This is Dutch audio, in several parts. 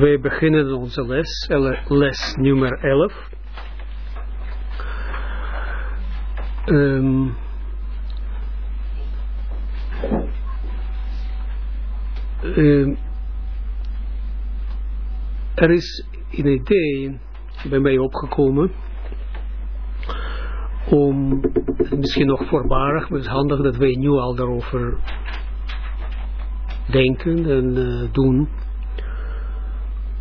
Wij beginnen onze les, les nummer 11. Um, um, er is een idee bij mij opgekomen om, misschien nog voorbarig, maar het is handig dat wij nu al daarover denken en uh, doen,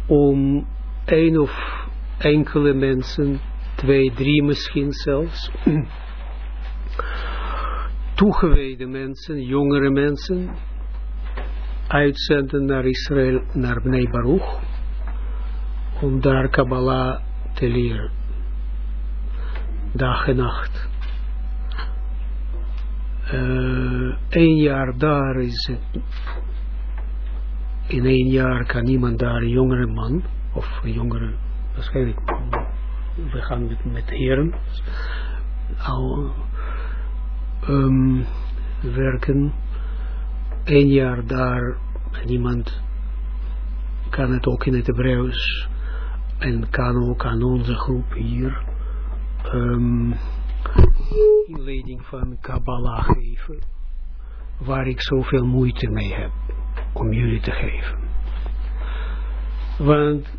om één of enkele mensen, twee, drie misschien zelfs, toegewijde mensen, jongere mensen, uitzenden naar Israël, naar Bnei Baruch, om daar Kabbalah te leren. Dag en nacht. Een jaar daar is het in één jaar kan iemand daar, een jongere man, of een jongere, waarschijnlijk, we gaan met, met heren, al um, werken, één jaar daar, en iemand kan het ook in het Hebreeuws, en kan ook aan onze groep hier, um, inleiding van Kabbalah geven, waar ik zoveel moeite mee heb om jullie te geven. Want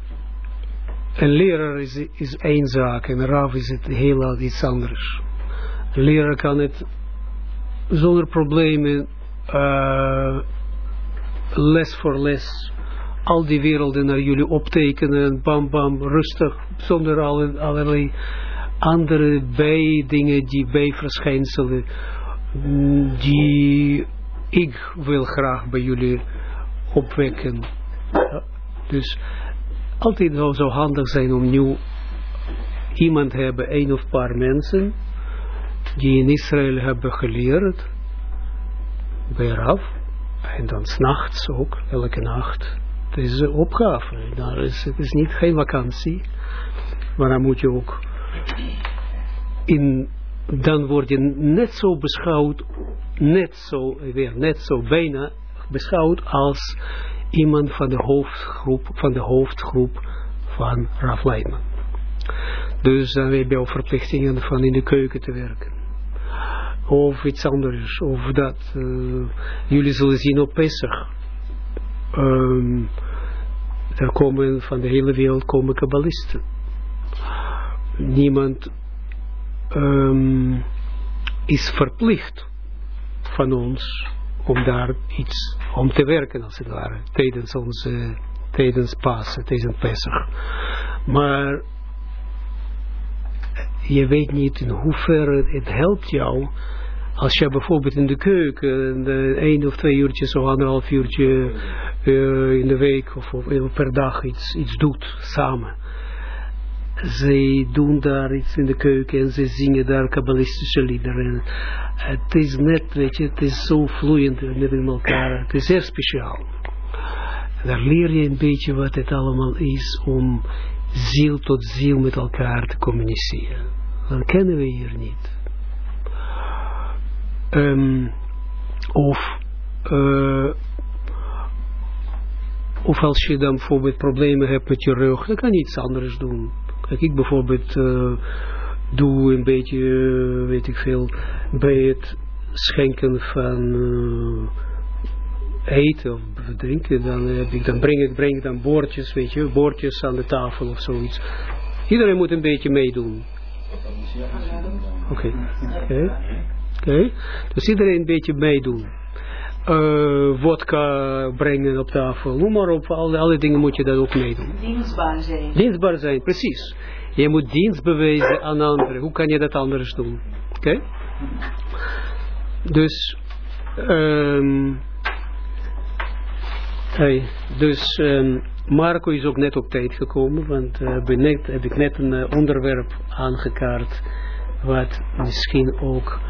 een leraar is, is één zaak en een raf is het heel iets anders. Een leraar kan het zonder problemen uh, les voor les al die werelden naar jullie optekenen, bam bam, rustig, zonder alle, allerlei andere bijdingen, die bijverschijnselen, die ik wil graag bij jullie opwekken. Dus altijd zou zo handig zijn om nu iemand te hebben, een of paar mensen, die in Israël hebben geleerd, bij Rav, en dan s'nachts ook, elke nacht. Het is een opgave, Daar is, het is niet geen vakantie, maar dan moet je ook in, dan word je net zo beschouwd, net zo, weer net zo bijna beschouwd als iemand van de hoofdgroep van, de hoofdgroep van Raf Leitman. Dus dan heb je verplichtingen van in de keuken te werken. Of iets anders. Of dat. Uh, jullie zullen zien op Pesach. Er komen van de hele wereld komen kabbalisten. Niemand um, is verplicht van ons om daar iets om te werken als het ware, tijdens onze, tijdens Pasen, tijdens Pesach. Maar je weet niet in hoeverre het helpt jou als je bijvoorbeeld in de keuken één of twee uurtjes of anderhalf uurtje uh, in de week of, of, per dag iets, iets doet samen zij doen daar iets in de keuken en ze zingen daar kabbalistische liederen. Het is net, weet je, het is zo vloeiend met elkaar. Het is zeer speciaal. Daar leer je een beetje wat het allemaal is om ziel tot ziel met elkaar te communiceren. Dat kennen we hier niet. Um, of, uh, of als je dan bijvoorbeeld problemen hebt met je rug, dan kan je iets anders doen Kijk, ik bijvoorbeeld uh, doe een beetje, uh, weet ik veel, bij het schenken van uh, eten of drinken, dan, heb ik, dan breng, ik, breng dan bordjes, weet je, bordjes aan de tafel of zoiets. Iedereen moet een beetje meedoen. Oké. oké. Dus iedereen een beetje meedoen uh, vodka brengen op tafel, noem maar op, alle, alle dingen moet je dat ook meedoen. Dienstbaar zijn. Dienstbaar zijn, precies. Je moet dienst bewijzen aan anderen. Hoe kan je dat anders doen? Oké? Okay? Dus, um, hey, dus um, Marco is ook net op tijd gekomen, want uh, net, heb ik net een uh, onderwerp aangekaart, wat misschien ook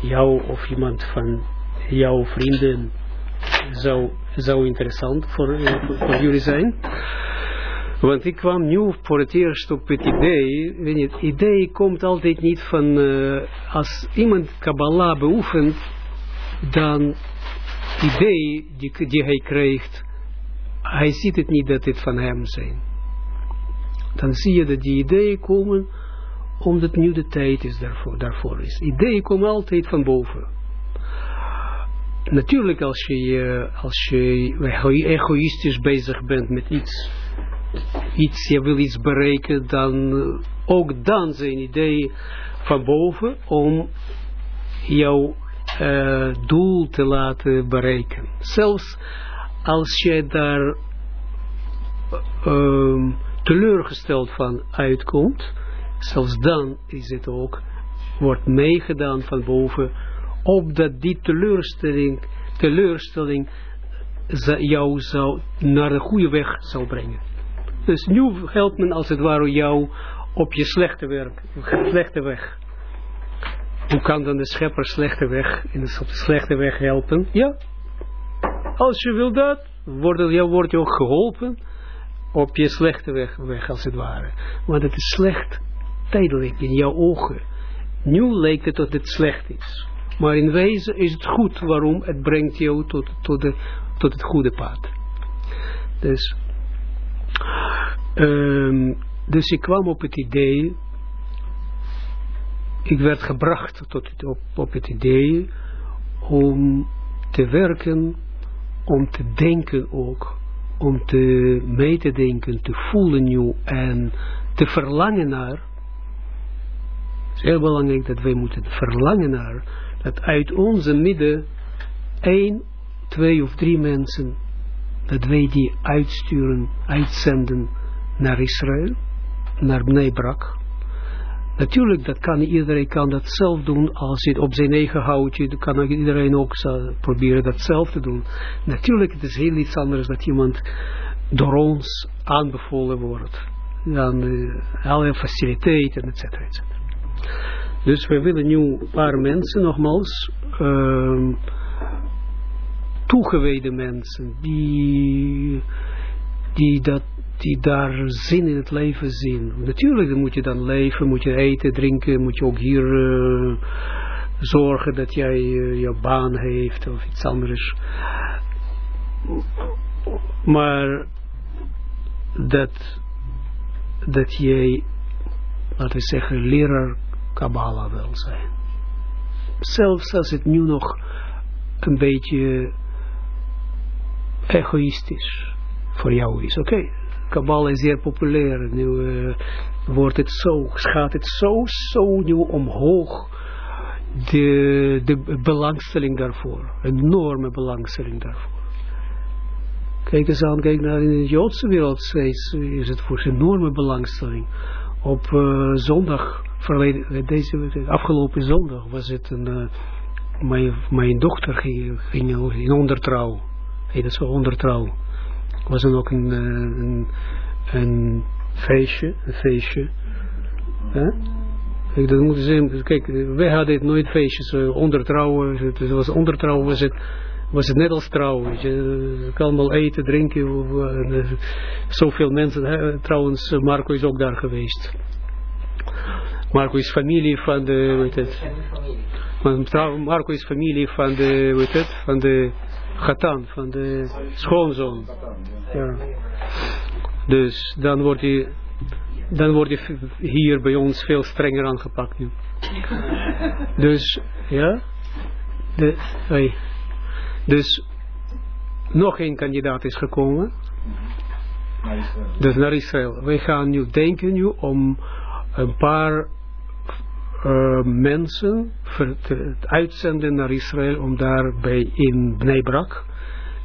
jou of iemand van jouw vrienden zou, zou interessant voor, voor, jullie zijn. Want ik kwam nu voor het eerst op het idee, weet het idee komt altijd niet van, uh, als iemand Kabbalah beoefent, dan idee die, hij krijgt, hij ziet het niet dat dit van hem zijn. Dan zie je dat die ideeën komen omdat nu de tijd is daarvoor, daarvoor is. Ideeën komen altijd van boven. Natuurlijk als je, als je egoïstisch bezig bent met iets, iets, je wil iets bereiken, dan ook dan zijn ideeën van boven om jouw uh, doel te laten bereiken. Zelfs als je daar um, teleurgesteld van uitkomt, zelfs dan is het ook, wordt meegedaan van boven, opdat die teleurstelling, teleurstelling jou zou naar de goede weg zal brengen. Dus nu helpt men als het ware jou op je slechte, werk, slechte weg. Hoe kan dan de schepper slechte weg, in de slechte weg helpen? Ja, als je wil dat, wordt, jou, wordt je ook geholpen op je slechte weg, weg als het ware. Want het is slecht tijdelijk in jouw ogen. Nu lijkt het dat het slecht is. Maar in wezen is het goed. Waarom? Het brengt jou tot, tot, de, tot het goede pad. Dus, um, dus ik kwam op het idee, ik werd gebracht tot, op, op het idee om te werken, om te denken ook, om te mee te denken, te voelen nu en te verlangen naar. Het is heel belangrijk dat wij moeten verlangen naar, dat uit onze midden één, twee of drie mensen, dat wij die uitsturen, uitzenden naar Israël naar Bnei Brak. Natuurlijk, dat kan iedereen kan dat zelf doen, als hij op zijn eigen houtje, dan kan iedereen ook proberen dat zelf te doen. Natuurlijk, het is heel iets anders dat iemand door ons aanbevolen wordt. Dan uh, alle faciliteiten, et cetera. Dus we willen nu een paar mensen, nogmaals, uh, toegewijde mensen, die, die dat die daar zin in het leven zien. Natuurlijk moet je dan leven, moet je eten, drinken, moet je ook hier uh, zorgen dat jij uh, je baan heeft of iets anders. Maar dat, dat jij, laten we zeggen, leraar Kabbalah wil zijn. Zelfs als het nu nog een beetje egoïstisch voor jou is. Oké, okay, Kabbalah is zeer populair. Nu uh, wordt het zo, gaat het zo, zo nu omhoog. De, de belangstelling daarvoor. Enorme belangstelling daarvoor. Kijk eens aan, kijk naar in de Joodse wereld steeds is het voor enorme belangstelling. Op uh, zondag, verleden, deze, afgelopen zondag was het een, uh, mijn, mijn dochter ging, ging in ondertrouw. Heet het zo ondertrouw was er ook een, eh, een, een feestje, een feestje. Ik dat moet zeggen, kijk, wij hadden het nooit feestjes, uh, onder trouwen, het was onder trouwen was het, was het net als trouwen, je, kan wel eten, drinken, zoveel mensen, trouwens, Marco is ook daar geweest. Marco is familie van de, weet het, Marco is familie van de, weet het, van de, Gatan, van de schoonzoon. Ja. Dus dan wordt hij dan wordt hij hier bij ons veel strenger aangepakt nu. Dus, ja. De, hey. Dus, nog één kandidaat is gekomen. Dus naar Israël. Wij gaan nu denken nu om een paar uh, mensen uitzenden naar Israël om daar bij in Bnebrak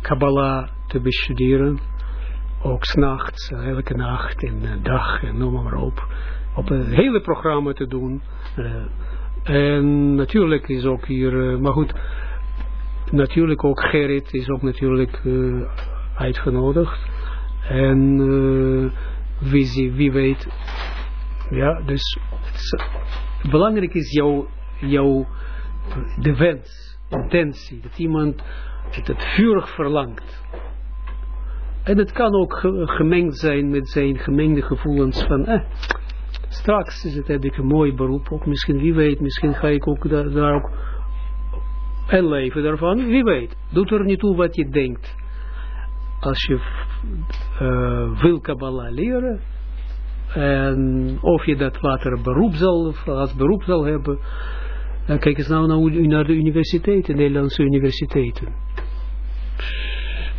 Kabbalah te bestuderen. Ook s'nachts, elke nacht en dag en noem maar op. Op een hele programma te doen. Uh, en natuurlijk is ook hier, maar goed, natuurlijk ook Gerrit is ook natuurlijk uitgenodigd. En wie, wie weet, ja, dus belangrijk is jouw, jouw de wens, intentie, dat iemand het, het vurig verlangt. En het kan ook gemengd zijn met zijn gemengde gevoelens van, eh, straks is het, heb ik een mooi beroep, ook misschien, wie weet, misschien ga ik ook daar, ook en leven daarvan, wie weet. Doet er niet toe wat je denkt. als je uh, wil Kabbalah leren, en of je dat later beroep zal, als beroep zal hebben, kijk eens nou naar de universiteiten, Nederlandse universiteiten.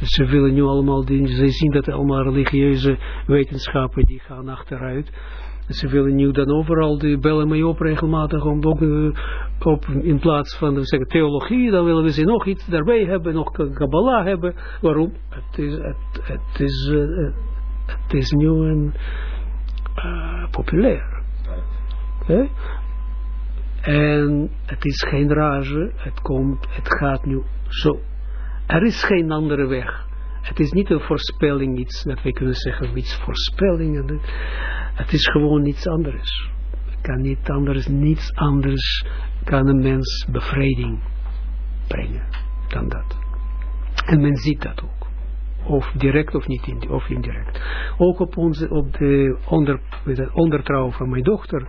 Ze willen nu allemaal, ze zien dat allemaal religieuze wetenschappen die gaan achteruit. Ze willen nu dan overal, die bellen mij op regelmatig, om ook op, in plaats van zeggen, theologie, dan willen we ze nog iets daarbij hebben, nog Kabbalah hebben. Waarom? Het is, het, het is, uh, het is nu een uh, populair. En het is geen rage, het komt, het gaat nu zo. Er is geen andere weg. Het is niet een voorspelling, iets dat wij kunnen zeggen, iets voorspellingen. Het is gewoon niets anders. Kan niet anders, niets anders kan een mens bevrijding brengen dan dat. En men ziet dat ook. Of direct of niet, in, of indirect. Ook op, onze, op de onder, ondertrouw van mijn dochter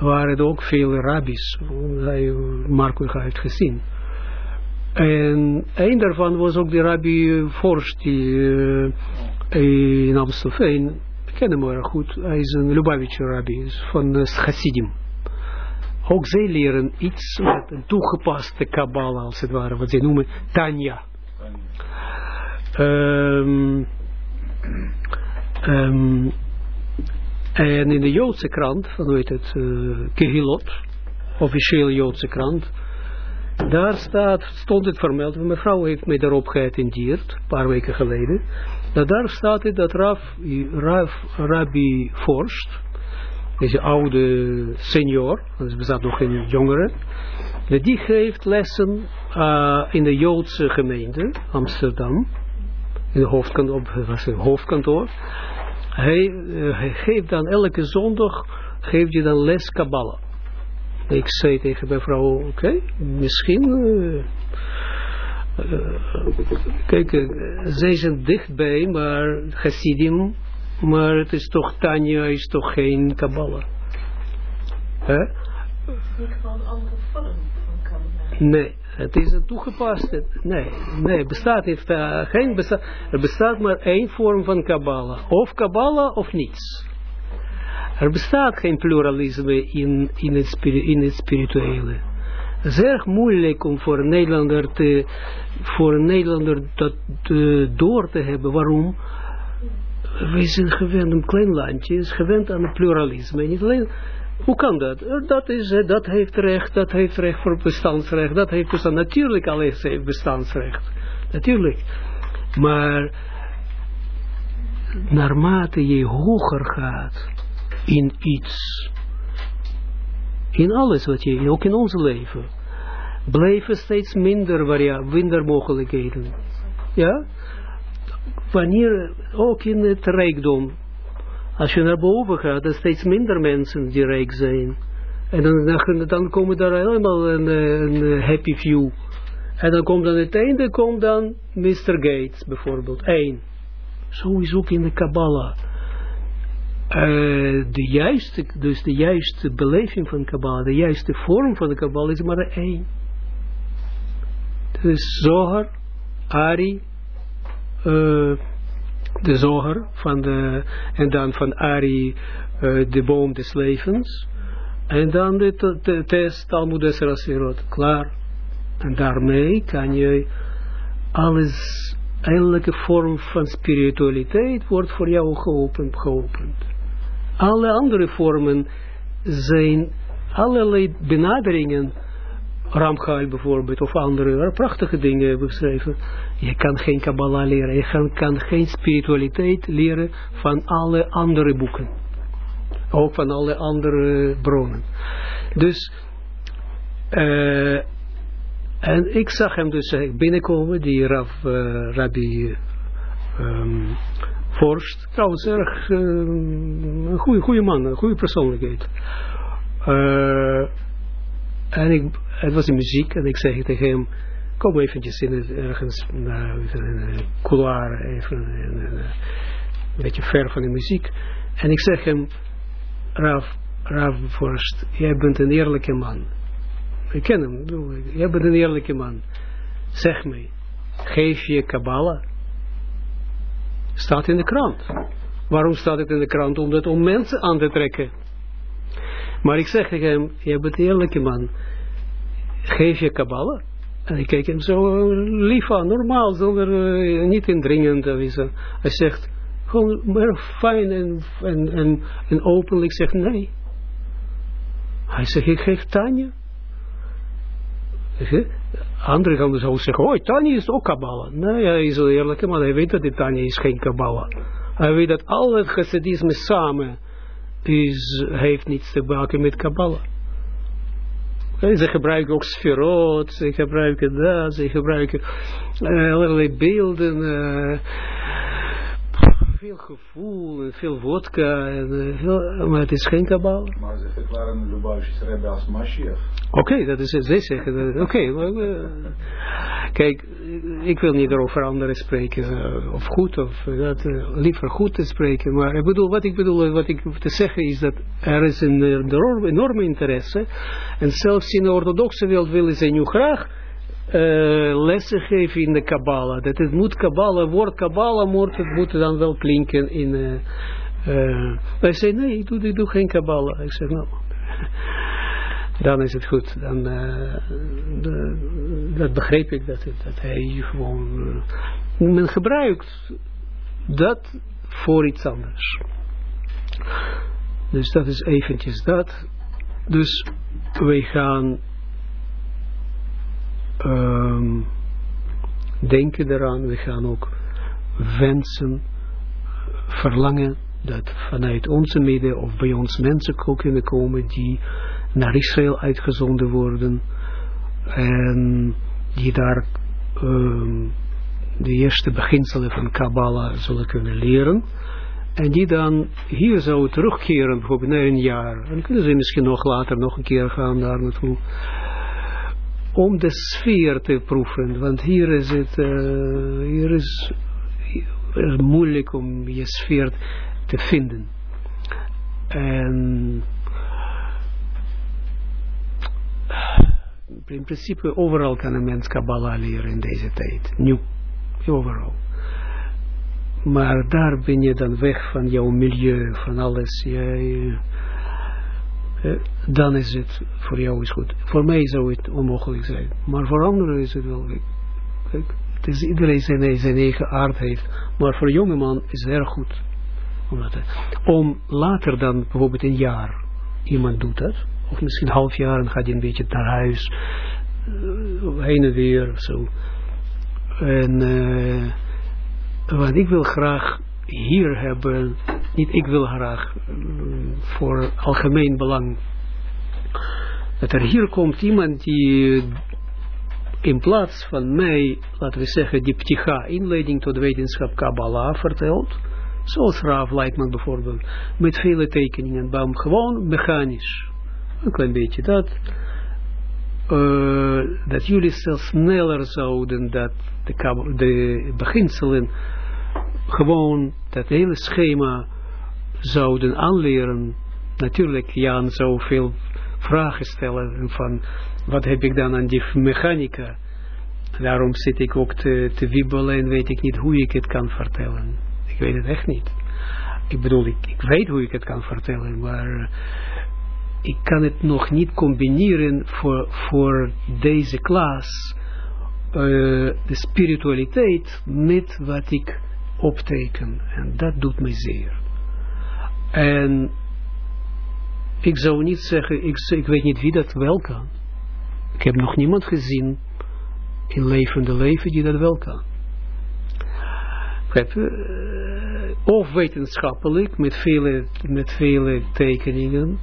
waren er ook veel rabbis. Marco heeft gezien. En een daarvan was ook de rabbi Forst, die uh, in Amstelveen, ik ken hem erg goed, hij is een Lubavitcher rabbi, van uh, Chassidim. Ook zij leren iets met een toegepaste kabbala, als het ware, wat zij noemen Tanya. Um, um, en in de Joodse krant, van hoe heet het, uh, Kehilot, officieel Joodse krant, daar staat, stond het vermeld, mevrouw heeft mij daarop geattendeerd, een paar weken geleden, dat daar staat het dat Raf, Raf, Rabbi Forst, deze oude senior, dus bestaat nog geen jongere, die geeft lessen uh, in de Joodse gemeente, Amsterdam, in de hoofdkantoor, was het hoofdkantoor. Hij, uh, hij geeft dan elke zondag, geeft je dan les Kabbalah. Ik zei tegen mijn vrouw, oké, okay, misschien... Uh, uh, kijk, uh, zij zijn dichtbij, maar Hasidim, maar het is toch Tanya, is toch geen Kabbalah. Hè? Huh? gewoon een andere vorm van Kabbalah. Nee, het is een toegepaste. Nee, nee, bestaat heeft, uh, geen er bestaat maar één vorm van Kabbalah. Of Kabbalah of niets. Er bestaat geen pluralisme in, in, het, in spirituele. Het moeilijk om voor een Nederlander, te, voor een Nederlander dat door te hebben. Waarom? Wij zijn gewend, een klein landje is gewend aan het pluralisme. Niet alleen, hoe kan dat? Dat, is, dat heeft recht, dat heeft recht voor bestaansrecht, dat heeft bestand. Natuurlijk alles heeft bestaansrecht. Natuurlijk. Maar naarmate je hoger gaat, in iets. In alles wat je, ook in ons leven. Blijven steeds minder, minder mogelijkheden. Ja? Wanneer, ook in het rijkdom. Als je naar boven gaat, er steeds minder mensen die rijk zijn. En dan, dan, dan komen daar helemaal een, een happy few. En dan komt aan het einde, komt dan Mr. Gates bijvoorbeeld. Eén. Zo is ook in de Kabbalah uh, de juiste, dus de juiste beleving van Kabbalah, de juiste vorm van de Kabbalah is maar één. Dus Zohar, Ari, uh, de Zohar, van de, en dan van Ari uh, de boom des levens, en dan de, de test Talmud Esrasirot, klaar. En daarmee kan je alles, elke vorm van spiritualiteit wordt voor jou geopend. geopend. Alle andere vormen zijn allerlei benaderingen, Ramchal bijvoorbeeld, of andere prachtige dingen beschreven. Je kan geen Kabbalah leren, je kan, geen spiritualiteit leren van alle andere boeken. Ook van alle andere bronnen. Dus, uh, en ik zag hem dus binnenkomen, die Rav, uh, Rabbi um, Forst, trouwens erg uh, een goede, man, een goede persoonlijkheid. Uh, en ik, het was in muziek en ik zei tegen hem, kom eventjes in het, ergens naar een couloir, even een, beetje ver van de muziek. En ik zeg hem, Rav, Rav Forst, jij bent een eerlijke man. Ik ken hem, jij bent een eerlijke man. Zeg mij, geef je Kabbalah? Staat in de krant. Waarom staat het in de krant? Omdat om mensen aan te trekken. Maar ik zeg tegen hem, je bent een eerlijke man. Geef je Kabbalah. En ik kijk hem zo lief aan, normaal, zonder, uh, niet indringend. Hij zegt, gewoon maar fijn en, en, en, en openlijk zegt nee. Hij zegt, ik geef Tanja. Andere gaan zo zeggen, oh, Tanja is ook Kabbalah. Nee, hij is wel eerlijk, maar hij weet dat die Tanja is geen Kabbalah. Hij weet dat al het chassidisme samen is, heeft niets te maken met Kabbalah. Ze gebruiken ook sferot, ze gebruiken dat, ze gebruiken uh, allerlei beelden. Veel gevoel, en veel vodka, en, uh, veel, maar het is geen kabal. Maar ze verklaren de Lubavitch Rebbe als Mashiach. Oké, okay, dat is het, zij zeggen. Oké, okay, uh, kijk, ik wil niet over anderen spreken, uh, of goed, of dat, liever goed te spreken, maar ik bedoel, wat ik bedoel, wat ik te zeggen is dat er is een enorme interesse, en zelfs in de orthodoxe wereld willen ze nu graag uh, lessen geven in de Kabbalah. Dat het moet Kabbalah, woord Kabbalah moet, het moet dan wel klinken in... Uh, uh, wij zeggen, nee, ik doe, ik doe geen Kabbalah. Ik zeg, nou, dan is het goed. Dan, de, dat begreep ik, dat, dat hij gewoon... men gebruikt dat voor iets anders. Dus dat is eventjes dat. Dus wij gaan um, denken eraan, we gaan ook wensen, verlangen dat vanuit onze midden of bij ons mensen kunnen komen die naar Israël uitgezonden worden en die daar um, de eerste beginselen van Kabbalah zullen kunnen leren en die dan hier zouden terugkeren bijvoorbeeld na een jaar. En kunnen ze misschien nog later nog een keer gaan daar naartoe om de sfeer te proeven, want hier is het, uh, hier is, het moeilijk om je sfeer te vinden. En in principe overal kan een mens Kabbalah leren in deze tijd. Nu, overal. Maar daar ben je dan weg van jouw milieu, van alles. Jij, dan is het voor jou is goed. Voor mij zou het onmogelijk zijn. Maar voor anderen is het wel Kijk, het is iedereen zijn, eigen aard heeft. Maar voor een jongeman is het erg goed. Om later dan bijvoorbeeld een jaar iemand doet dat. Of misschien een half jaar en gaat hij een beetje naar huis. Uh, heen en weer of zo. En uh, ik wil graag hier hebben, niet ik wil graag mm, voor algemeen belang, dat er hier komt iemand die in plaats van mij, laten we zeggen, die pticha, inleiding tot de wetenschap Kabbalah vertelt, zoals Rav Leitman bijvoorbeeld, met vele tekeningen, maar gewoon mechanisch, een klein beetje dat, uh, dat jullie zelfs sneller zouden dat de, de beginselen gewoon dat hele schema zouden aanleren. Natuurlijk, Jan zou veel vragen stellen van wat heb ik dan aan die mechanica. Daarom zit ik ook te, te wiebelen en weet ik niet hoe ik het kan vertellen. Ik weet het echt niet. Ik bedoel, ik, weet hoe ik het kan vertellen, maar ik kan het nog niet combineren voor, voor deze klas. Uh, de spiritualiteit met wat ik opteken. En dat doet mij zeer. En ik zou niet zeggen, ik, weet niet wie dat wel kan. Ik heb nog niemand gezien in levende leven die dat wel kan. Of wetenschappelijk, met vele, met vele tekeningen,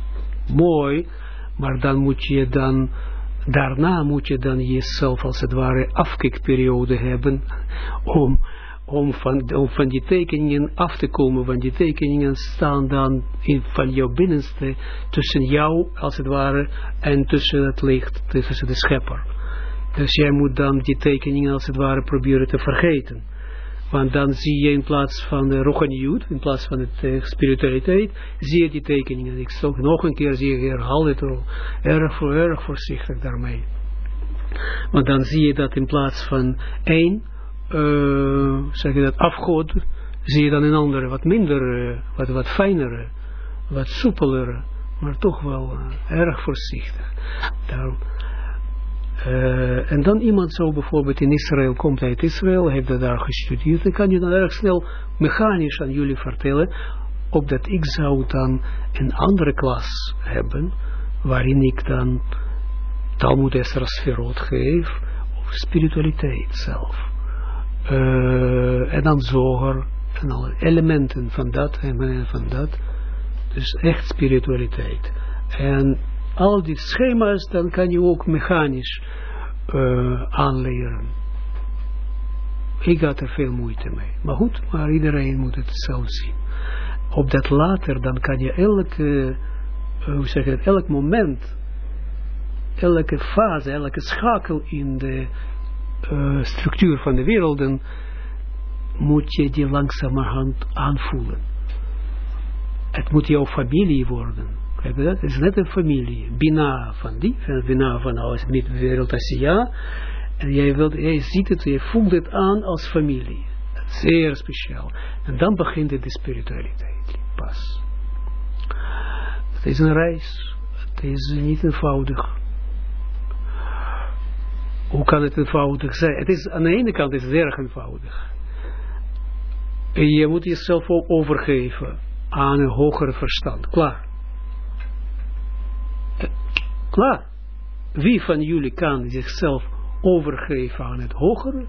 mooi, maar dan moet je dan, daarna moet je dan jezelf als het ware afkikperiode hebben, om om van, van die tekeningen af te komen, want die tekeningen staan dan in, van jouw binnenste, tussen jou, als het ware, en tussen het licht, tussen de schepper. Dus jij moet dan die tekeningen, als het ware, proberen te vergeten. Want dan zie je in plaats van de rochaniut, in plaats van de uh, spiritualiteit, zie je die tekeningen. Ik zal nog een keer zie je herhaal het al, erg, voor, erg voorzichtig daarmee. Want dan zie je dat in plaats van één, uh, zeg je dat, afgod, zie je dan een andere, wat minder, eh, wat, wat fijnere, wat soepelere, maar toch wel eh, erg voorzichtig. Daarom, en dan iemand zo bijvoorbeeld in Israël, komt uit Israël, heeft dat daar gestudeerd, dan kan je dan erg snel mechanisch aan jullie vertellen, opdat ik zou dan een andere klas hebben, waarin ik dan Talmud Esra Sferot geef, of spiritualiteit zelf. Uh, en dan zoger, en alle elementen van dat en van dat. Dus echt spiritualiteit. En al die schema's, dan kan je ook mechanisch uh, aanleren. Ik had er veel moeite mee. Maar goed, maar iedereen moet het zelf zien. Op dat later, dan kan je elke, uh, hoe zeg het, elk moment, elke fase, elke schakel in de uh, structuur van de werelden, moet je die langzamerhand aanvoelen. Het moet jouw familie worden. Kijk dat? Het is net een familie. Bina van die, Bina van alles met de wereld Asia. En jij, wilt, jij ziet het, je voelt het aan als familie. Zeer speciaal. En dan begint de spiritualiteit pas. Het is een reis. Het is niet eenvoudig. Hoe kan het eenvoudig zijn? Het is, aan de ene kant is het erg eenvoudig. En je moet jezelf ook overgeven aan een hoger verstand. Klaar. Klaar. Wie van jullie kan zichzelf overgeven aan het hogere?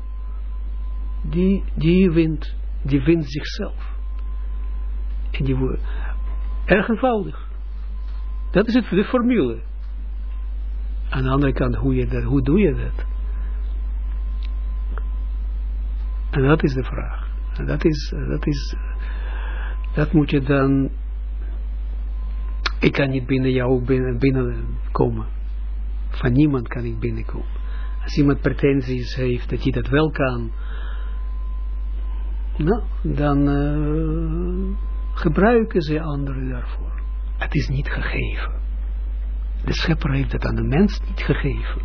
Die, die wint, die wint zichzelf. En die wordt erg eenvoudig. Dat is het, de formule. Aan de andere kant, hoe, je dat, hoe doe je dat? En dat is de vraag. En dat is, dat is, dat moet je dan, ik kan niet binnen jou binnen, binnenkomen. Van niemand kan ik binnenkomen. Als iemand pretenties heeft dat hij dat wel kan, nou, dan uh, gebruiken ze anderen daarvoor. Het is niet gegeven. De schepper heeft het aan de mens niet gegeven.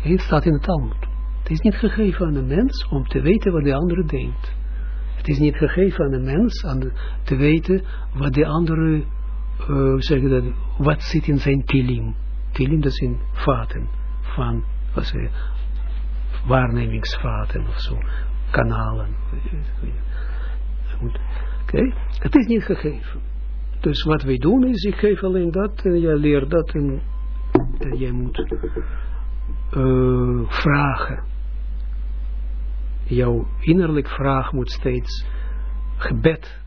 Het staat in het Talmud. Het is niet gegeven aan de mens om te weten wat de andere denkt. Het is niet gegeven aan de mens om te weten wat de andere, uh, dat, wat zit in zijn kilim. Kilim, dat zijn vaten van, wat zeg waarnemingsvaten of zo, kanalen. Oké, het is niet gegeven. Dus wat wij doen is, ik geef alleen dat en jij leert dat en, jij moet uh, vragen. Jouw innerlijk vraag moet steeds gebed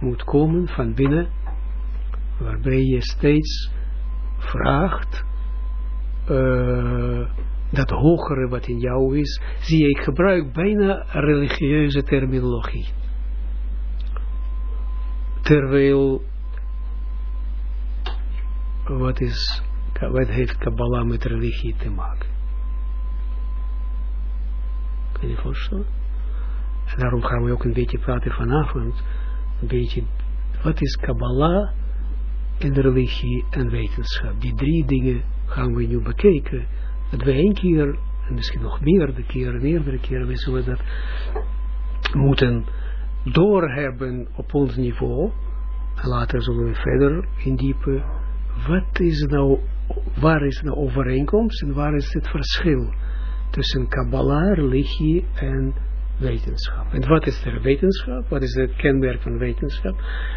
moet komen van binnen, waarbij je steeds vraagt uh, dat hogere wat in jou is. Zie ik gebruik bijna religieuze terminologie. Terwijl wat is, wat heeft Kabbalah met religie te maken? Voorstellen? En daarom gaan we ook een beetje praten vanavond, een beetje, wat is Kabbalah en religie en wetenschap? Die drie dingen gaan we nu bekijken, dat we één keer, en misschien nog meerdere keren, meerdere keren, we zullen dat moeten doorhebben op ons niveau, en later zullen we verder indiepen, wat is nou, waar is nou overeenkomst en waar is het verschil tussen Kabbalah, religie en wetenschap. En wat is de wetenschap? Wat is het kenmerk van wetenschap?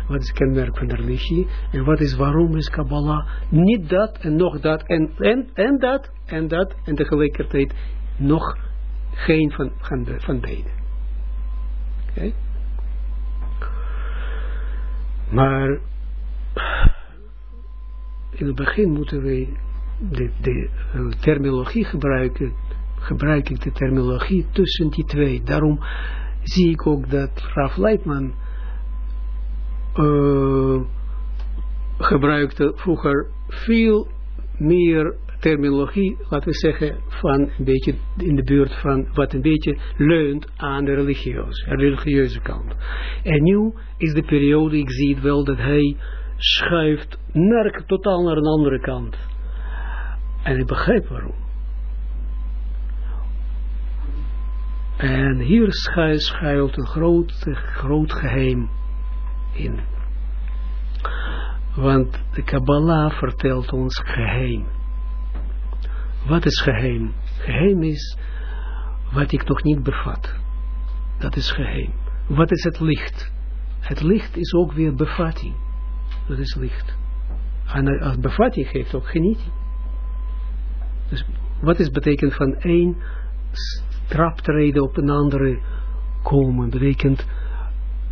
Wat is het kenmerk van religie? En wat is, waarom is Kabbalah niet dat en nog dat en, en, en dat en dat en tegelijkertijd nog geen van, van, de, van beide. Oké? Maar in het begin moeten we de terminologie gebruiken, gebruik ik de terminologie tussen die twee. Daarom zie ik ook dat Raf Leitman uh, gebruikte vroeger veel meer terminologie, laten we zeggen, van een beetje in de buurt van wat een beetje leunt aan de religieuze, religieuze kant. En nu is de periode, ik zie het wel, dat hij schuift naar, totaal naar een andere kant. En ik begrijp waarom. En hier schuil- schuilt een groot, groot geheim in. Want de Kabbalah vertelt ons geheim. Wat is geheim? Geheim is wat ik nog niet bevat. Dat is geheim. Wat is het licht? Het licht is ook weer bevatting. Dat is licht. En als bevatting geeft ook genieting. Dus wat is betekent van één traptreden op een andere komen? Betekent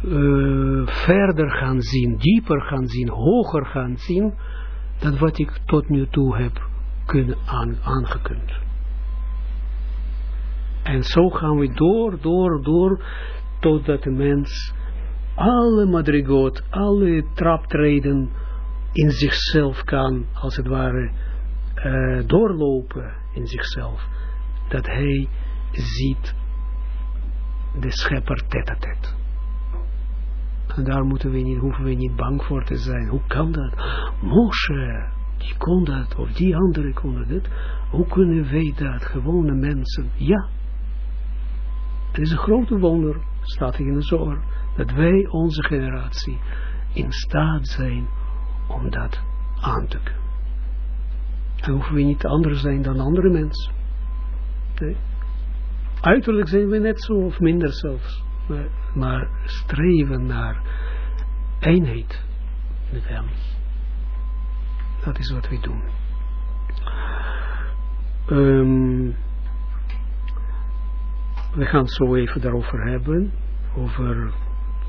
uh, verder gaan zien, dieper gaan zien, hoger gaan zien, dan wat ik tot nu toe heb kunnen aan, aangekund. En zo gaan we door, door, door, totdat de mens alle madrigot, alle traptreden in zichzelf kan, als het ware, uh, doorlopen in zichzelf. Dat hij ziet de schepper tet En daar moeten we niet, hoeven we niet bang voor te zijn. Hoe kan dat? Moshe, die kon dat, of die andere kon dat. Hoe kunnen wij dat, gewone mensen? Ja. Het is een grote wonder, staat in de zorg, dat wij, onze generatie, in staat zijn om dat aan te kunnen. En hoeven we niet anders zijn dan andere mensen. Nee. Uiterlijk zijn we net zo, of minder zelfs. Maar, streven naar eenheid met hem. Dat is wat we doen. Um, we gaan zo even daarover hebben. Over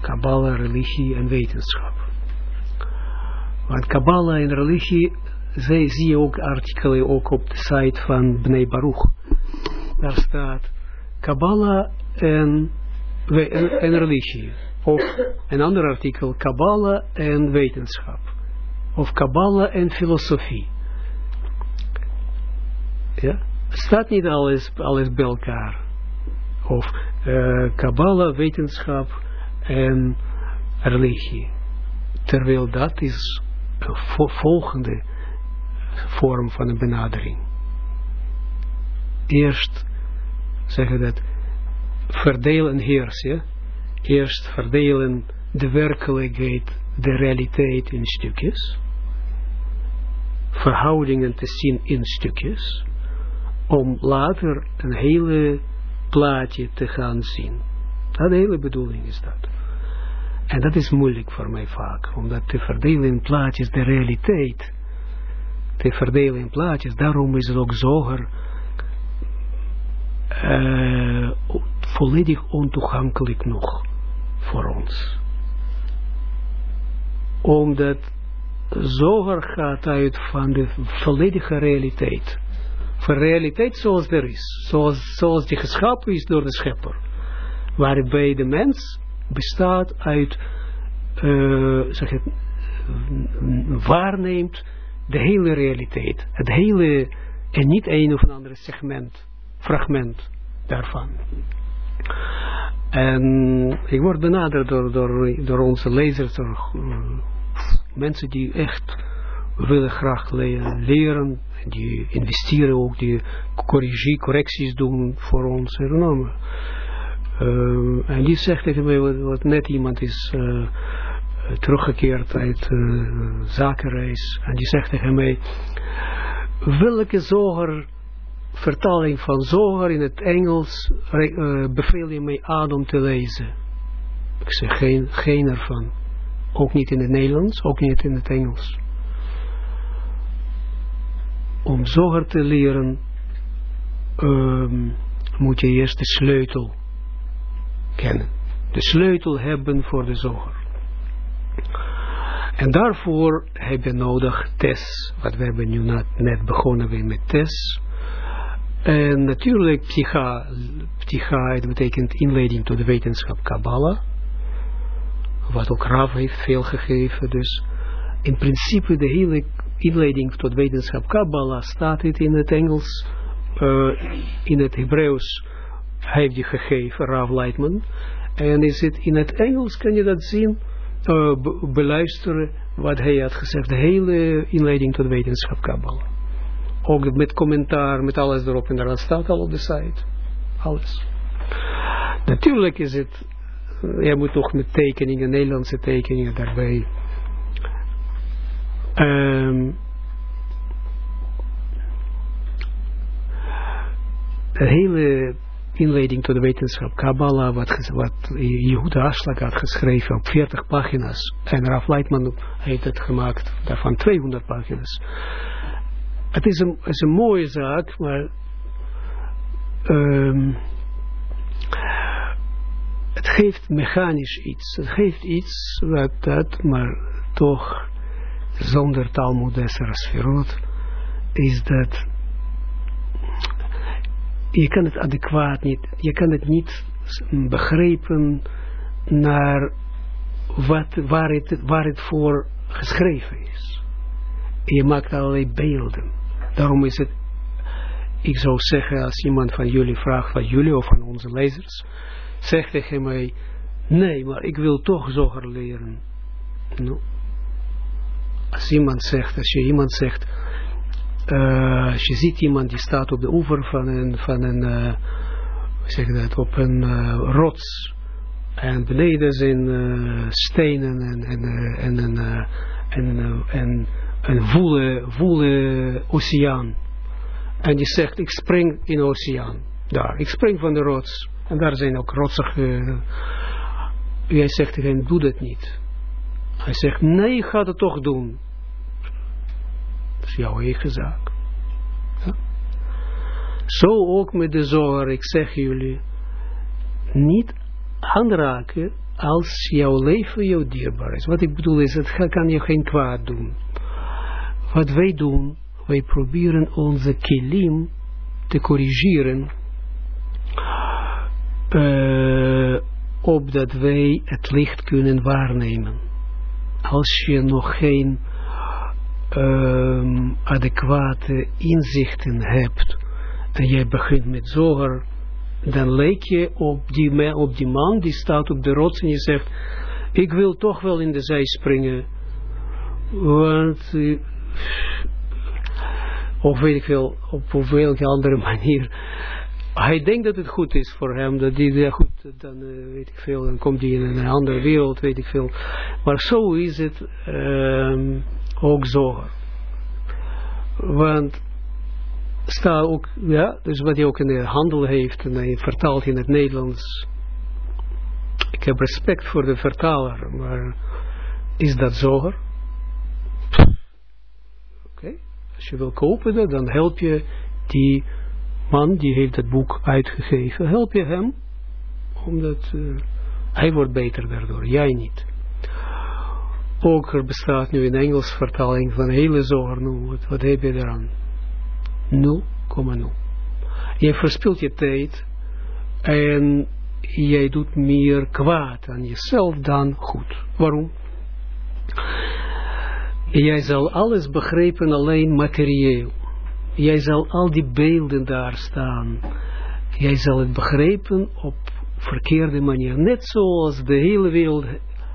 Kabbalah, religie en wetenschap. Want Kabbalah en religie, zij zie ook artikelen ook op de site van Bnei Baruch. Daar staat Kabbalah en, religie. Of een ander artikel, Kabbalah en wetenschap. Of Kabbalah en filosofie. Ja? Staat niet alles, alles bij elkaar. Of uh, Kabbalah, wetenschap en religie. Terwijl dat is een volgende vorm van een benadering. Eerst zeggen dat verdelen heers, ja? Eerst verdelen de werkelijkheid, de realiteit in stukjes. Verhoudingen te zien in stukjes. Om later een hele plaatje te gaan zien. Dat de hele bedoeling is dat. En dat is moeilijk voor mij vaak, omdat te verdelen in plaatjes de realiteit, te verdelen in plaatjes, daarom is het ook zoger uh, volledig ontoegankelijk nog voor ons. Omdat zoger gaat uit van de volledige realiteit. Van realiteit zoals er is. Zoals, zoals die geschapen is door de schepper. Waarbij de mens bestaat uit, uh, zeg het, waarneemt de hele realiteit. Het hele, en niet een of een ander segment, fragment daarvan. En ik word benaderd door, door, door onze lezers, door uh, mensen die echt willen graag le leren, die investeren ook, die corrigie, correcties doen voor ons. Uh, en die zegt tegen mij, wat, net iemand is uh, teruggekeerd uit zakenreis, en die zegt tegen mij, welke zoger vertaling van zoger in het Engels uh, beveel je mij aan om te lezen? Ik zeg geen, geen ervan. Ook niet in het Nederlands, ook niet in het Engels. Om zoger te leren um, moet je eerst de sleutel kennen. De sleutel hebben voor de zoger. En daarvoor heb je nodig test. Wat we hebben nu net begonnen weer met test. En natuurlijk psycha, psycha het betekent inleiding tot de wetenschap Kabbalah. Wat ook Rav heeft veel gegeven. Dus in principe de hele inleiding tot wetenschap Kabbalah staat het in het Engels, uh, in het Hebreeuws heeft hij gegeven, Rav Leitman. En is het in het Engels, kan je dat zien, uh, beluisteren wat hij had gezegd. De hele inleiding tot wetenschap Kabbalah. Ook met commentaar, met alles erop en eraan staat al op de site. Alles. Natuurlijk is het, uh, je moet toch met tekeningen, Nederlandse tekeningen daarbij. De hele inleiding tot de wetenschap, Kabbalah, wat, wat Jehuda Aslak had geschreven op 40 pagina's. En Raf Leitman heeft het gemaakt, daarvan 200 pagina's. Het is een, is een mooie zaak, maar um, het geeft mechanisch iets. Het geeft iets wat dat, maar toch zonder Talmud is dat je kan het adequaat niet, je kan het niet begrijpen naar wat, waar, het, waar het voor geschreven is. je maakt allerlei beelden. Daarom is het, ik zou zeggen, als iemand van jullie vraagt, van jullie of van onze lezers, zegt tegen mij, nee, maar ik wil toch zoger leren. No. Als iemand zegt, als je iemand zegt, uh, als je ziet iemand die staat op de oever van een, van een uh, hoe zeg dat, op een uh, rots en beneden zijn stenen en, en, en, en, en, en een voele, voele oceaan. En die zegt, ik spring in de oceaan. Daar, ik spring van de rots. En daar zijn ook rotsige... Jij zegt tegen hem, doe dat niet. Hij zegt, nee, ga het toch doen. Dat is jouw eigen zaak. Zo ook met de zoger, ik zeg jullie, niet aanraken als jouw leven jou dierbaar is. Wat ik bedoel is, het kan je geen kwaad doen. Wat wij doen, wij proberen onze kilim te corrigeren, uh, opdat wij het licht kunnen waarnemen. Als je nog geen um, adequate inzichten hebt en jij begint met zoger, dan leek je op die, op die man die staat op de rots en je zegt, ik wil toch wel in de zee springen, want, uh, of weet ik veel, op, welke andere manier, hij denkt dat het goed is voor hem, dat hij, ja goed, dan uh, weet ik veel, dan komt hij in een andere wereld, weet ik veel. Maar zo is het um, ook zo. Want sta ook, ja, dus wat hij ook in de handel heeft, en hij vertaalt in het Nederlands. Ik heb respect voor de vertaler, maar is dat zoger? Als je wil kopen, dan help je die man, die heeft het boek uitgegeven, help je hem, omdat uh, hij wordt beter daardoor, jij niet. Ook er bestaat nu een Engels vertaling van hele nu, wat, wat heb je eraan? 0,0. Je verspilt je tijd en jij doet meer kwaad aan jezelf dan goed. Waarom? Jij zal alles begrijpen alleen materieel. Jij zal al die beelden daar staan. Jij zal het begrijpen op verkeerde manier. Net zoals de hele wereld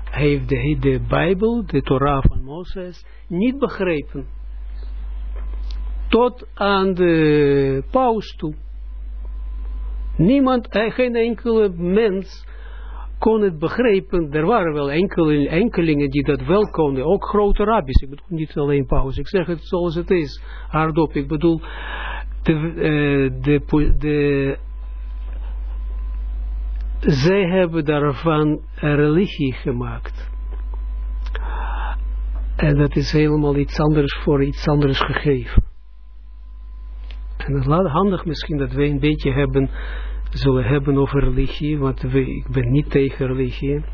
heeft de, de Bijbel, de Torah van Mozes, niet begrepen. Tot aan de paus toe. Niemand, eh, geen enkele mens kon het begrijpen. Er waren wel enkele, enkelingen die dat wel konden. Ook grote rabbis. Ik bedoel niet alleen paus. Ik zeg het zoals het is. Hardop. Ik bedoel, de, de, de zij hebben daarvan een religie gemaakt. En dat is helemaal iets anders voor iets anders gegeven. En het is handig misschien dat wij een beetje hebben, zullen hebben over religie, want ik ben niet tegen religie.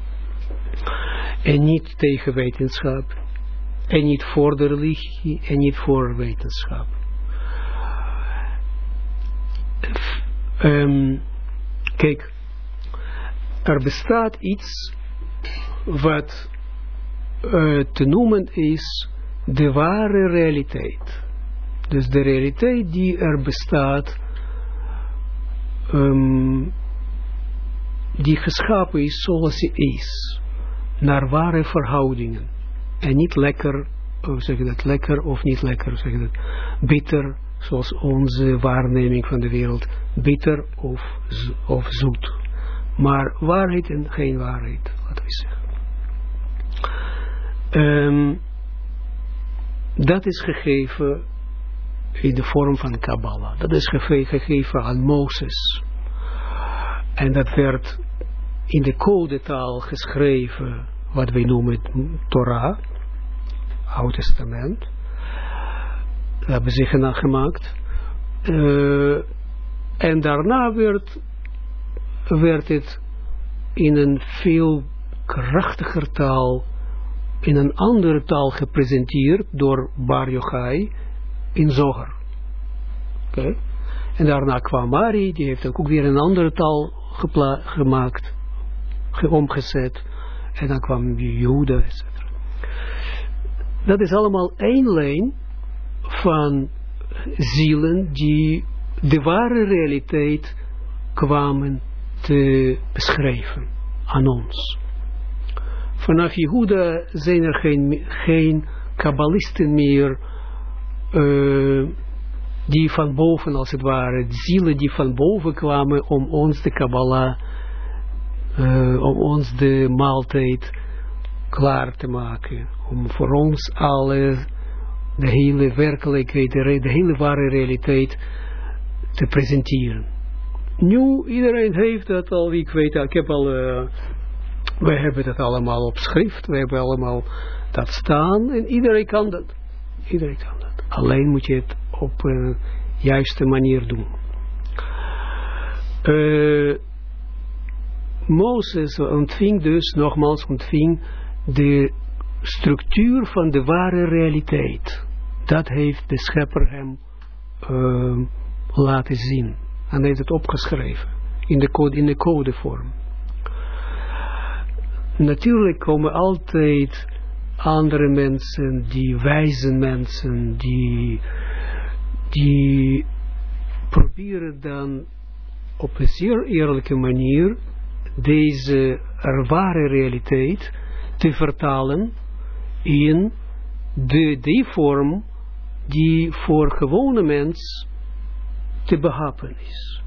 En niet tegen wetenschap. En niet voor de religie en niet voor wetenschap. Um, kijk, er bestaat iets wat uh, te noemen is de ware realiteit. Dus de realiteit die er bestaat, um, die geschapen is zoals ze is, naar ware verhoudingen. En niet lekker, hoe zeg je dat, lekker of niet lekker, zeg je dat, bitter, zoals onze waarneming van de wereld, bitter of, of zoet Maar waarheid en geen waarheid, laten we zeggen. Ehm, dat is gegeven in de vorm van Kabbalah. Dat is gegeven aan Mozes. En dat werd in de codetaal geschreven, wat wij noemen Torah, Oud Testament. Dat hebben ze gemaakt. Uh, en daarna werd, werd het in een veel krachtiger taal, in een andere taal gepresenteerd door Bar Yochai in Zoger. Oké. En daarna kwam Mari, die heeft ook weer een andere taal gemaakt, omgezet. En dan kwam Juda, etc. Dat is allemaal één lijn van zielen die de ware realiteit kwamen te beschrijven aan ons. Vanaf Jehuda zijn er geen, geen kabbalisten meer die van boven als het ware, zielen die van boven kwamen om ons de Kabbalah, om ons de maaltijd klaar te maken. Om voor ons alle, de hele werkelijkheid, de, hele ware realiteit te presenteren. Nu, iedereen heeft dat al, ik weet, ik heb al, wij hebben dat allemaal op schrift, we hebben allemaal dat staan en iedereen kan dat. Iedereen kan dat. Alleen moet je het op een juiste manier doen. Uh, Mozes ontving dus, nogmaals ontving, de structuur van de ware realiteit. Dat heeft de schepper hem uh, laten zien. En hij heeft het opgeschreven. In de, code, in de codevorm. Natuurlijk komen altijd andere mensen, die wijze mensen, die, die proberen dan op een zeer eerlijke manier deze ware realiteit te vertalen in de, die vorm die voor gewone mens te behappen is.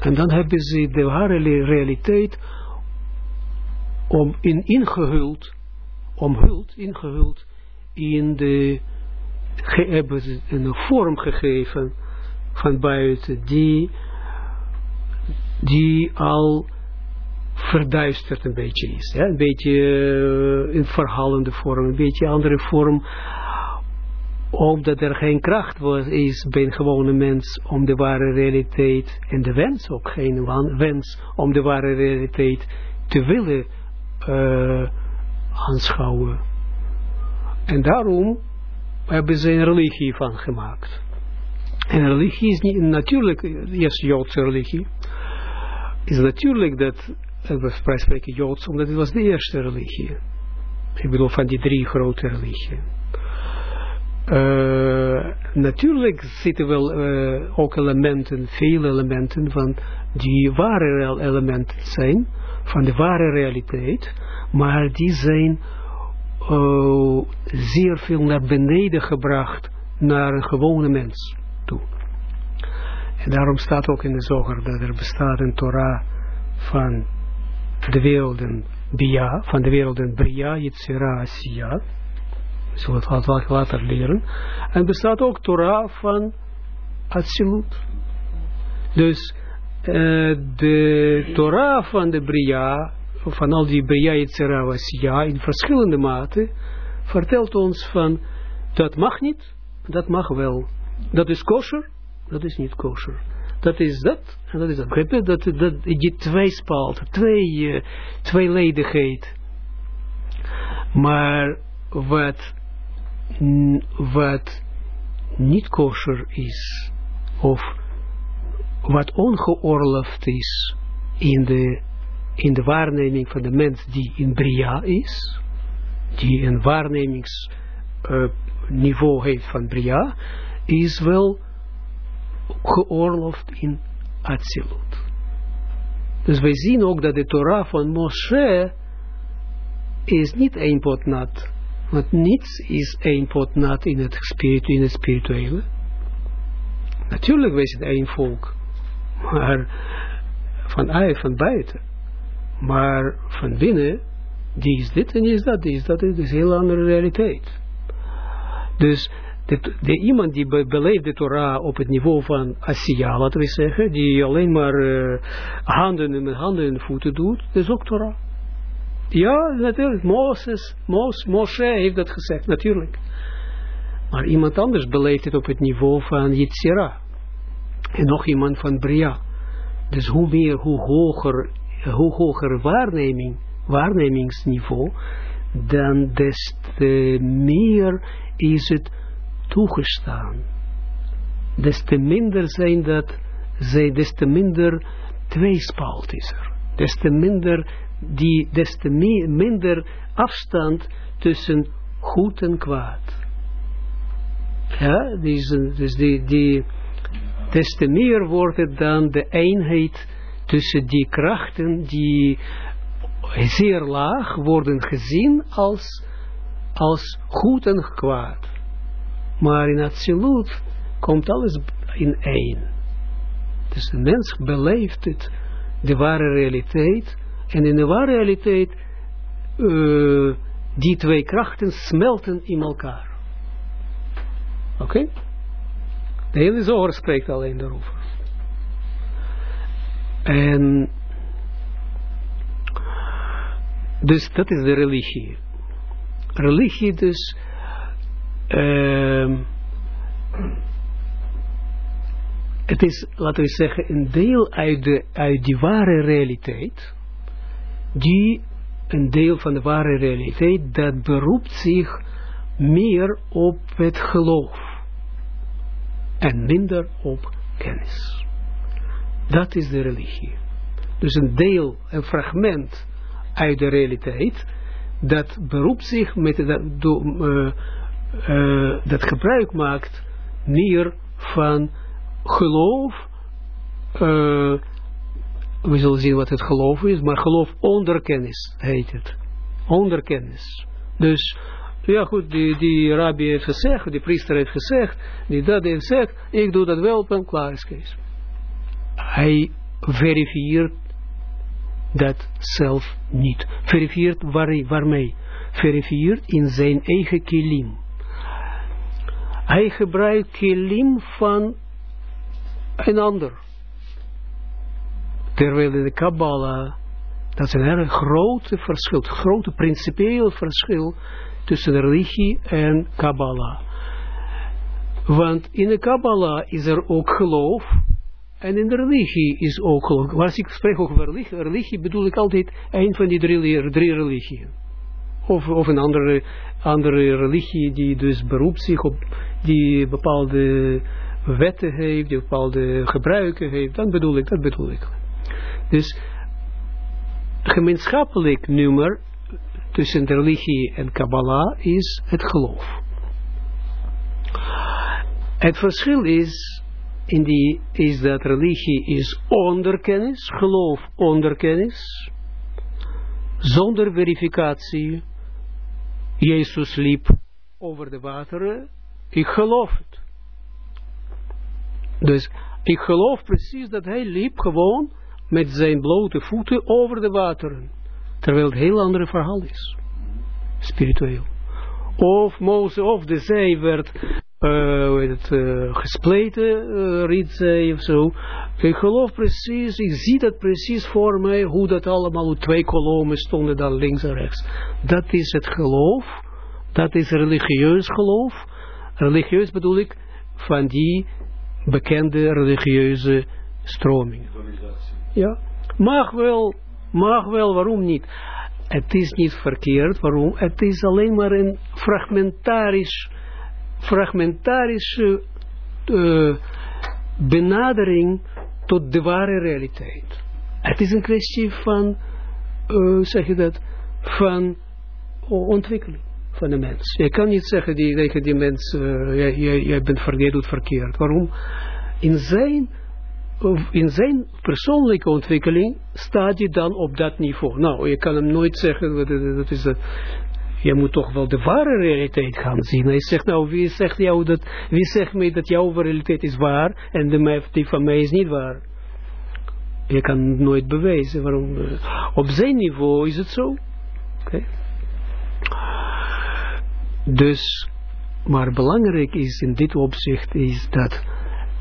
En dan hebben ze de ware realiteit om in ingehuld omhuld, ingehuld in de, hebben ze een vorm gegeven van buiten die, die al verduisterd een beetje is. Een beetje uh, in verhalende vorm, een beetje andere vorm, omdat er geen kracht was, is bij een gewone mens om de ware realiteit, en de wens ook geen wens om de ware realiteit te willen uh, aanschouwen. En daarom hebben ze een religie van gemaakt. En religie is niet natuurlijk, yes, Joodse religie, is natuurlijk dat, we spreken Joods, omdat het was de eerste religie. Ik bedoel van die drie grote religieën. Uh, natuurlijk zitten wel uh, ook elementen, veel elementen van die ware elementen zijn, van de ware realiteit, maar die zijn uh, zeer veel naar beneden gebracht naar een gewone mens toe. En daarom staat ook in de zoger dat er bestaat een Torah van de werelden Bia, van de werelden Bria, Yitzira, Asiya. We zullen het wel later leren. En bestaat ook Torah van Atsilut. Dus uh, de Torah van de Bria van al die Bria Yitzera was ja, in verschillende mate, vertelt ons van, dat mag niet, dat mag wel. Dat is kosher, dat is niet kosher. Dat is dat, en dat is dat. Begrijp? Dat, dat, die tweespalt, twee, uh, tweeledigheid. Maar wat, wat niet kosher is, of wat ongeoorloofd is in de in de waarneming van de mens die in Bria is, die een waarnemingsniveau uh, heeft van Bria, is wel geoorloofd in Atsilut. Dus wij zien ook dat de Torah van Moshe is niet één pot nat. Want niets is één pot nat in het, spiritu, in spirituele. Natuurlijk wij zijn één volk. Maar van, van buiten Maar van binnen, die is dit en die is dat, die is dat, dit is een heel andere realiteit. Dus de, de, iemand die be, beleeft de Torah op het niveau van Asiya, laten we zeggen, die alleen maar uh, handen met handen en voeten doet, is ook Torah. Ja, natuurlijk, Moses, Mos, Moshe heeft dat gezegd, natuurlijk. Maar iemand anders beleeft het op het niveau van Yitzira. En nog iemand van Bria. Dus hoe meer, hoe hoger, hoe hoger waarneming, waarnemingsniveau, dan des te meer is het toegestaan. Des te minder zijn dat, des te minder tweespalt is er. Des te minder, die, des te minder afstand tussen goed en kwaad. Ja, die, dus die, die, des te meer wordt het dan de eenheid tussen die krachten die zeer laag worden gezien als, als goed en kwaad. Maar in absoluut komt alles in één. Dus de mens beleeft het, de ware realiteit. En in de ware realiteit, uh, die twee krachten smelten in elkaar. Oké? De hele zoger spreekt alleen daarover. En dus dat is de religie. Religie dus uh, het is, laten we zeggen, een deel uit, de, uit die ware realiteit, die een deel van de ware realiteit, dat beroept zich meer op het geloof en minder op kennis. Dat is de religie. Dus een deel, een fragment uit de realiteit, dat beroept zich met de, uh, uh, dat gebruik maakt meer van geloof. Uh, we zullen zien wat het geloof is, maar geloof onder kennis heet het. Onder kennis. Dus, ja goed, die, die rabbi heeft gezegd, die priester heeft gezegd, die dat heeft gezegd, ik doe dat wel, dan klaar is Kees. Hij verifieert dat zelf niet. Verifieert waar, waarmee? Verifieert in zijn eigen kilim. Hij gebruikt kelim van een ander. Terwijl in de Kabbalah, dat is een erg grote verschil, grote principieel verschil tussen religie en Kabbalah. Want in de Kabbalah is er ook geloof, en in de religie is ook geloof. Als ik spreek over religie, religie bedoel ik altijd een van die drie, drie religieën. Of, of een andere, andere religie die dus beroept zich op die bepaalde wetten heeft, die bepaalde gebruiken heeft, dan bedoel ik, dat bedoel ik. Dus gemeenschappelijk nummer tussen religie en Kabbalah is het geloof. Het verschil is, in die, is dat religie is onderkennis, geloof onderkennis, zonder verificatie. Jezus liep over de wateren, ik geloof het. Dus ik geloof precies dat hij liep gewoon met zijn blote voeten over de wateren. Terwijl het een heel ander verhaal is. Spiritueel. Of Mozes, of de zee werd uh, het, uh, gespleten, uh, of zo. Ik geloof precies, ik zie dat precies voor mij, hoe dat allemaal, hoe twee kolommen stonden dan links en rechts. Dat is het geloof, dat is religieus geloof, religieus bedoel ik, van die bekende religieuze stroming. Ja, mag wel, mag wel, waarom niet? Het is niet verkeerd, waarom? Het is alleen maar een fragmentarisch, fragmentarische uh, benadering tot de ware realiteit. Het is een kwestie van, uh, zeg je dat, van ontwikkeling van de mens. Je kan niet zeggen die, tegen die mens, uh, jij, jij, jij bent verkeerd. Waarom? In zijn, in zijn persoonlijke ontwikkeling staat hij dan op dat niveau. Nou, je kan hem nooit zeggen, dat, is je moet toch wel de ware realiteit gaan zien. Hij zegt, nou, wie zegt jou dat, wie zegt mij dat jouw realiteit is waar en de die van mij is niet waar? Je kan nooit bewijzen. Waarom? op zijn niveau is het zo. Oké. Dus, maar belangrijk is in dit opzicht is dat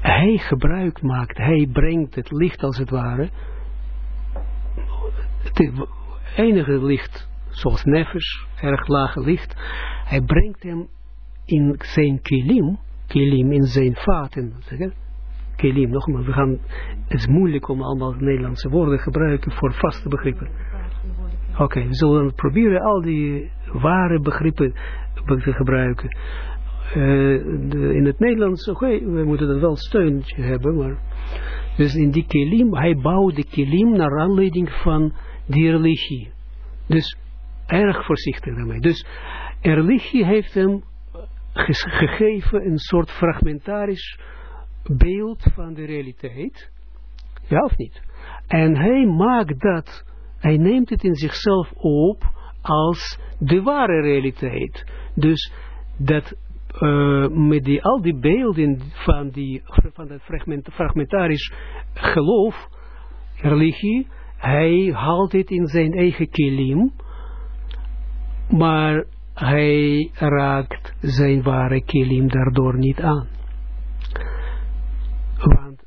hij gebruik maakt, hij brengt het licht als het ware, het enige licht, zoals nefesh, erg lage licht, hij brengt hem in zijn kilim, kilim in zijn vaten? Kilim, nogmaals, we gaan, het is moeilijk om allemaal Nederlandse woorden te gebruiken voor vaste begrippen. Oké, we zullen proberen al die ware begrippen te gebruiken. Eh, in het Nederlands, oké, we moeten dat wel steuntje hebben, maar... Dus in die kilim, hij bouwt de kilim naar aanleiding van die religie. Dus erg voorzichtig daarmee. Dus religie heeft hem gegeven een soort fragmentarisch beeld van de realiteit. Ja of niet? En hij maakt dat, hij neemt het in zichzelf op als de ware realiteit. Dus dat eh, met die, al die beelden van, die, van dat fragment, fragmentarisch geloof, religie, hij haalt het in zijn eigen kilim, maar hij raakt zijn ware kilim daardoor niet aan. Want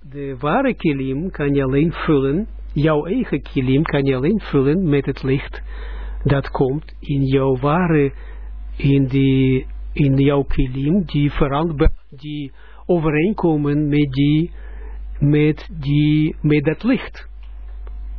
de ware kilim kan je alleen vullen, jouw eigen kilim kan je alleen vullen met het licht dat komt in jouw ware, in, die, in jouw kilim, die, die overeenkomen met, die, met, die, met dat licht.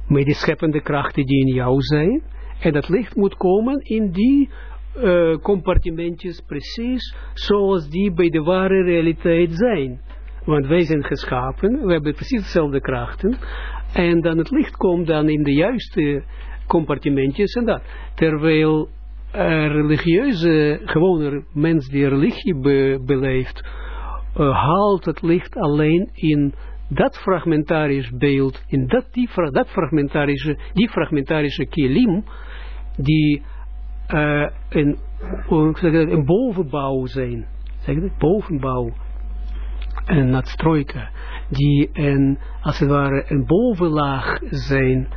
Met die scheppende krachten die in jou zijn. En dat licht moet komen in die uh, compartimentjes precies zoals die bij de ware realiteit zijn. Want wij zijn geschapen, we hebben precies dezelfde krachten. En dan het licht komt dan in de juiste compartimentjes en dat. Terwijl religieuze, gewone mens die religie be, beleeft, uh, haalt het licht alleen in dat fragmentarisch beeld, in dat, die, dat fragmentarische, die fragmentarische kilim, die uh, een, een bovenbouw zijn, zeg het, bovenbouw, en nadstrojka, die een, als het ware een bovenlaag zijn,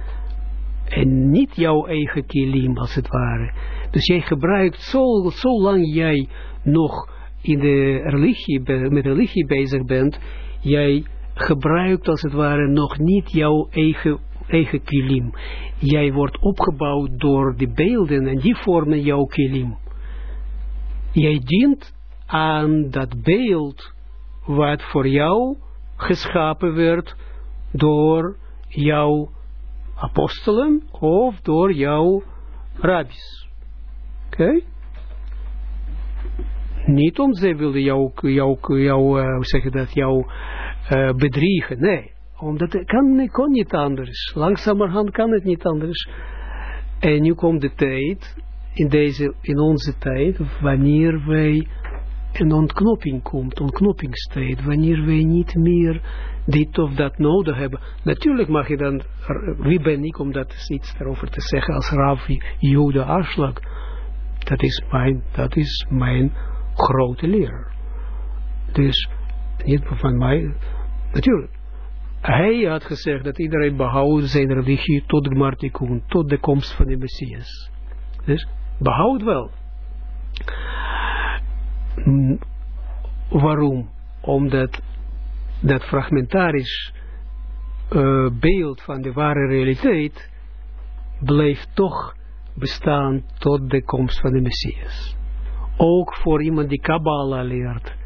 en niet jouw eigen kilim, als het ware. Dus jij gebruikt, zo, zolang jij nog in de religie, met religie bezig bent, jij gebruikt als het ware nog niet jouw eigen, eigen kilim. Jij wordt opgebouwd door die beelden en die vormen jouw kilim. Jij dient aan dat beeld wat voor jou geschapen werd door jouw apostelen of door jouw rabbis. Oké? Niet om zij wilden jou, jou, jou uh, hoe zeg je dat, jou uh, bedriegen, nee. Omdat het kan, kon niet anders. Langzamerhand kan het niet anders. En nu komt de tijd, in, deze, in onze tijd, wanneer wij een ontknoping komt, ontknopingstijd, wanneer wij niet meer dit of dat nodig hebben. Natuurlijk mag je dan, wie ben ik om dat iets daarover te zeggen als Rav Joda Aslag. Dat is mijn, dat is mijn grote leraar. Dus, niet van mij, natuurlijk. Hij had gezegd dat iedereen behoudt zijn religie tot de tot de komst van de Messias. Dus, behoud wel. Waarom? Omdat dat fragmentarisch uh, beeld van de ware realiteit blijft toch bestaan tot de komst van de Messias. Ook voor iemand die Kabbalah leert.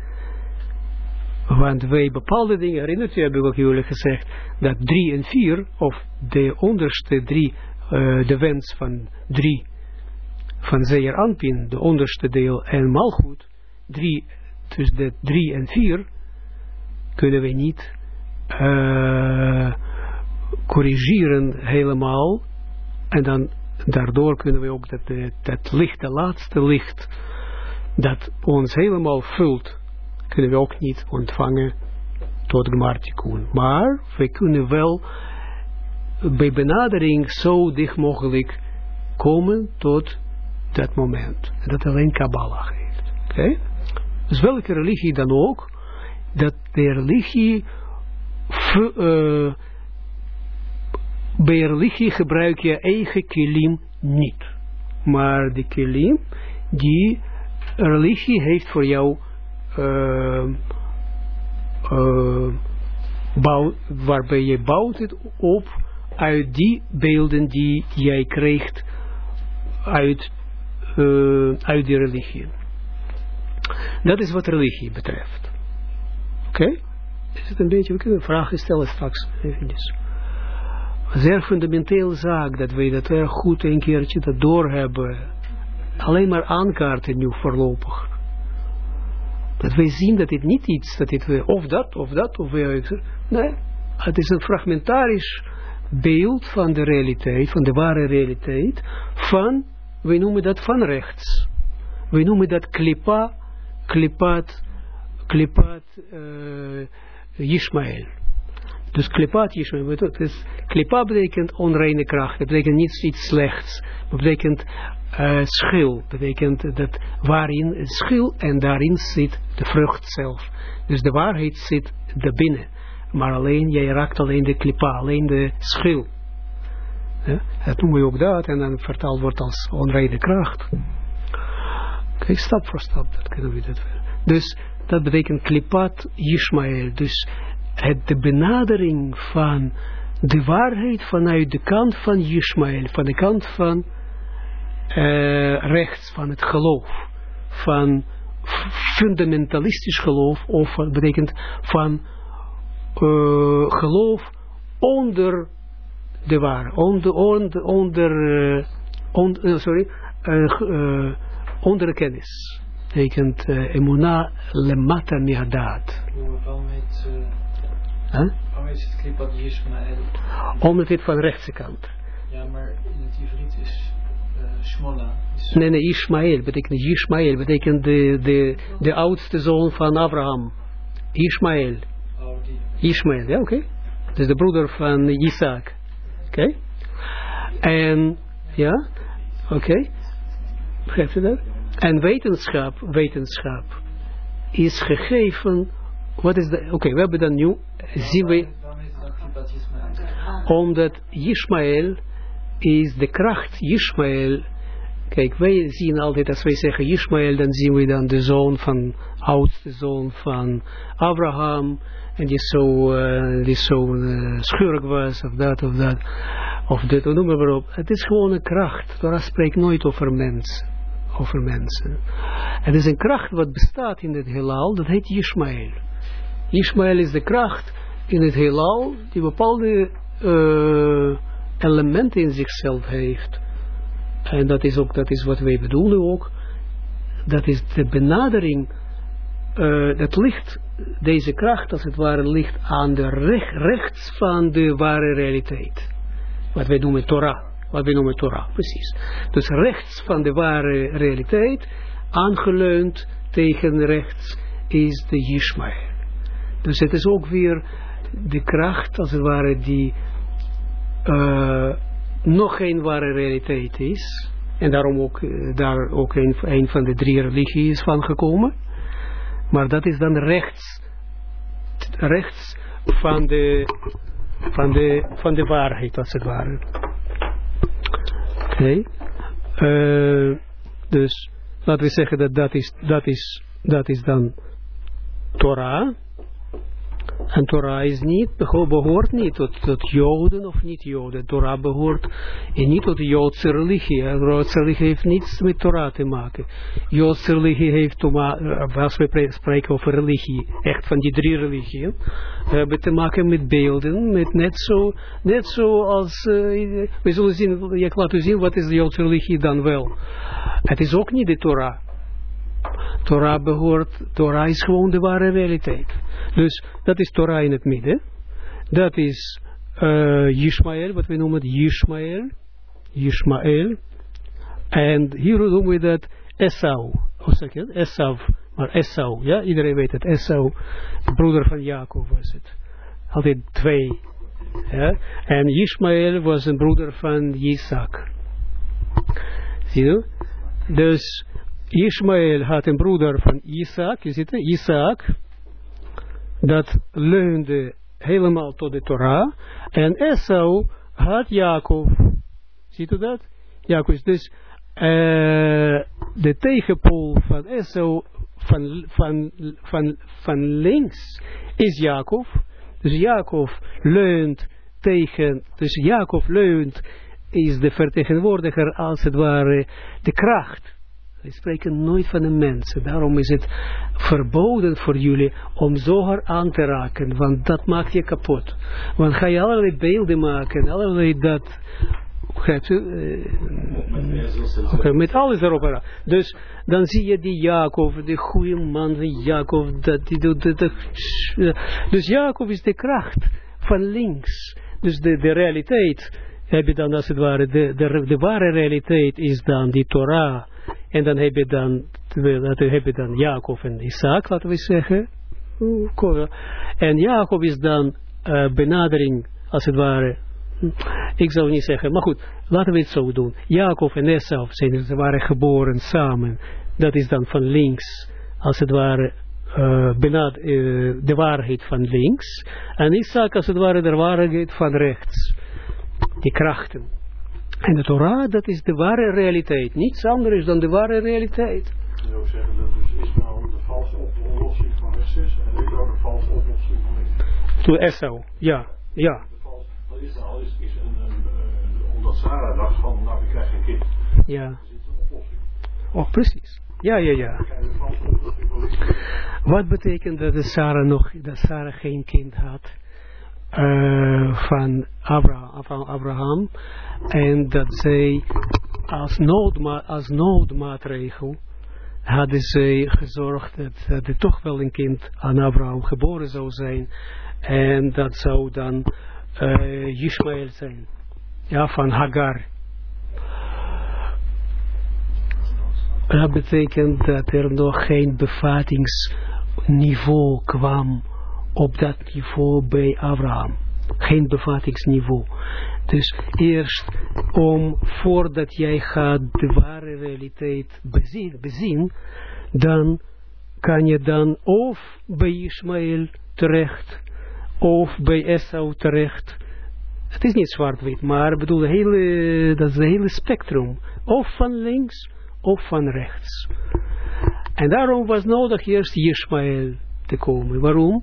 Want wij bepaalde dingen, herinnert u, heb ik ook jullie gezegd, dat drie en vier, of de onderste drie, uh, de wens van drie, van Zeer Anpin, de onderste deel, en Malchut, drie, dus de drie en vier, kunnen we niet uh, corrigeren helemaal. En dan daardoor kunnen we ook dat, dat licht, de laatste licht, dat ons helemaal vult, kunnen we ook niet ontvangen tot Gmartikun. Maar we kunnen wel bij benadering zo dicht mogelijk komen tot dat moment. En dat alleen Kabbalah geeft. Oké? Dus welke religie dan ook, dat de religie uh, bij religie gebruik je eigen kilim niet. Maar de kilim die religie heeft voor jou uh, uh, bouw, waarbij je bouwt het op uit die beelden die jij krijgt uit, uit die religie. Dat is wat religie betreft. Oké? Okay? Is het een beetje, we kunnen vragen stellen straks. Eventjes. Zeer fundamenteel zaak dat wij dat erg goed een keertje dat doorhebben. Alleen maar aankaarten nu voorlopig. Dat wij zien dat dit niet iets, dat dit of dat, of dat, of nee, het is een fragmentarisch beeld van de realiteit, van de ware realiteit, van, wij noemen dat van rechts. Wij noemen dat klipa, klipat, klipat uh. Dus klipat Yishmael, dus klipa betekent onreine kracht, dat betekent niet iets slechts, dat betekent uh, schil, betekent dat waarin schil en daarin zit de vrucht zelf. Dus de waarheid zit daarbinnen. Maar alleen, jij raakt alleen de klipa, alleen de schil. Dat noemen we ook dat en dan vertaald wordt als onreine kracht. Kijk, stap voor stap, dat kunnen we dat Dus dat betekent klipat Yishmael. Dus het, de benadering van de waarheid vanuit de kant van Yishmael, van de kant van uh, rechts, van het geloof, van fundamentalistisch geloof, of betekent van uh, geloof onder de waar, onder, onder, onder, uh, onder sorry, onder de kennis betekent uh, emuna lemata mihadat. Waarom heet, uh, huh? waarom is het klipat Yishmael? Omdat dit van rechtse kant. Ja, maar in het Ivriet is uh, Shmola. Nee, nee, Ishmael betekent Ishmael, betekent de, de, de oudste zoon van Abraham. Ishmael. Oh. Ishmael, ja, oké. Okay. Dus de broeder van Isaac. Oké. Okay. En, ja, oké. Okay. Begrijpt u dat? En wetenschap, wetenschap is gegeven, wat is de, oké, okay, we hebben dan nu, zien we, omdat Ishmael is de kracht, Ishmael, kijk, wij zien altijd, als wij zeggen Ishmael, dan zien we dan de zoon van, oudste zoon van Abraham, en die zo, uh, die zo uh, schurk was, of dat, of dat, of dit, noem maar op. Het is gewoon een kracht, Torah spreekt nooit over mensen over mensen. Het is een kracht wat bestaat in het heelal, dat heet Ishmael. Ishmael is de kracht in het heelal die bepaalde uh, elementen in zichzelf heeft. En dat is ook dat is wat wij bedoelen ook. Dat is de benadering, uh, dat ligt, deze kracht als het ware ligt aan de recht, rechts van de ware realiteit. Wat wij noemen Torah wat we noemen Torah, precies. Dus rechts van de ware realiteit, aangeleund tegen rechts, is de Yishmael. Dus het is ook weer de kracht, als het ware, die uh, nog geen ware realiteit is. En daarom ook, uh, daar ook een, een van de drie religies van gekomen. Maar dat is dan rechts, rechts van de, van de, van de waarheid, als het ware. Okay. Uh, dus laten we zeggen dat dat is, dat is, dat is dan Torah. En Torah is niet, behoort niet tot, tot Joden of niet Joden. Torah behoort niet tot de Joodse religie. Joodse religie heeft niets met Torah te maken. Joodse religie heeft, als we spreken over religie, echt van die drie religieën, we hebben te maken met beelden, met net zo, net zo als, uh, we zullen zien, ik laat u zien wat is de Joodse religie dan wel. Het is ook niet de Torah. Torah behoort, Torah is gewoon de ware realiteit. Dus dat is Torah in het midden. Dat is uh, wat we noemen Yishmael. Yishmael. En hier noemen we dat Esau. Hoe zeg je? Esau. Maar Esau, ja, iedereen weet het. Esau, de broeder van Jacob was het. Altijd twee. Ja? En Ishmael was een broeder van Isaac. Zie je? Dus Ishmael had een broeder van Isaac, je ziet Isaac, dat leunde helemaal tot de Torah, en Esau had Jacob, ziet u dat? Jacob is dus eh, de tegenpool van Esau van, van, van, van links is Jacob. Dus Jacob leunt tegen, dus Jacob leunt is de vertegenwoordiger als het ware de kracht. We spreken nooit van de mensen. Daarom is het verboden voor jullie om zoger aan te raken. Want dat maakt je kapot. Want ga je allerlei beelden maken. Allerlei dat. Eh, Oké, met alles erop en. Dus dan zie je die Jacob, die goede man van Jacob. Dat, die dat, dat, dus Jacob is de kracht van links. Dus de, de realiteit heb je dan als het ware, de, de, de ware realiteit is dan die Torah. En dan heb je dan, dan heb je dan Jacob en Isaac, laten we zeggen. En Jacob is dan uh, benadering, als het ware. Ik zou niet zeggen, maar goed, laten we het zo doen. Jacob en Esau zijn, geboren samen. Dat is dan van links, als het ware, uh, benad, uh, de waarheid van links. En Isaac, als het ware, de waarheid van rechts. Die krachten. En de Torah, dat is de ware realiteit. Niets anders dan de ware realiteit. Je zou zeggen dat dus Ismaël de valse oplossing van is en ik ook de valse oplossing van links. Toen Esau, ja, ja. De vals, dat Israël is, is een, een, omdat Sarah dacht van, nou ik krijg geen kind. Ja. Zit een oplossing. Oh, precies. Ja, ja, ja. Valse. Wat betekent dat Sarah nog, dat Sarah geen kind had? Uh, van, Abra, van Abraham. En dat zij als, noodma als noodmaatregel hadden zij gezorgd dat, er toch wel een kind aan Abraham geboren zou zijn. En dat zou dan uh, zijn. Ja, van Hagar. Dat betekent dat er nog geen bevatingsniveau kwam op dat niveau bij Abraham. Geen bevatingsniveau. Dus eerst om, voordat jij gaat de ware realiteit bezien, bezien dan kan je dan of bij Ismaël terecht, of bij Esau terecht. Het is niet zwart-wit, maar bedoel, hele, dat is het hele spectrum. Of van links, of van rechts. En daarom was nodig eerst Ismaël te komen. Waarom?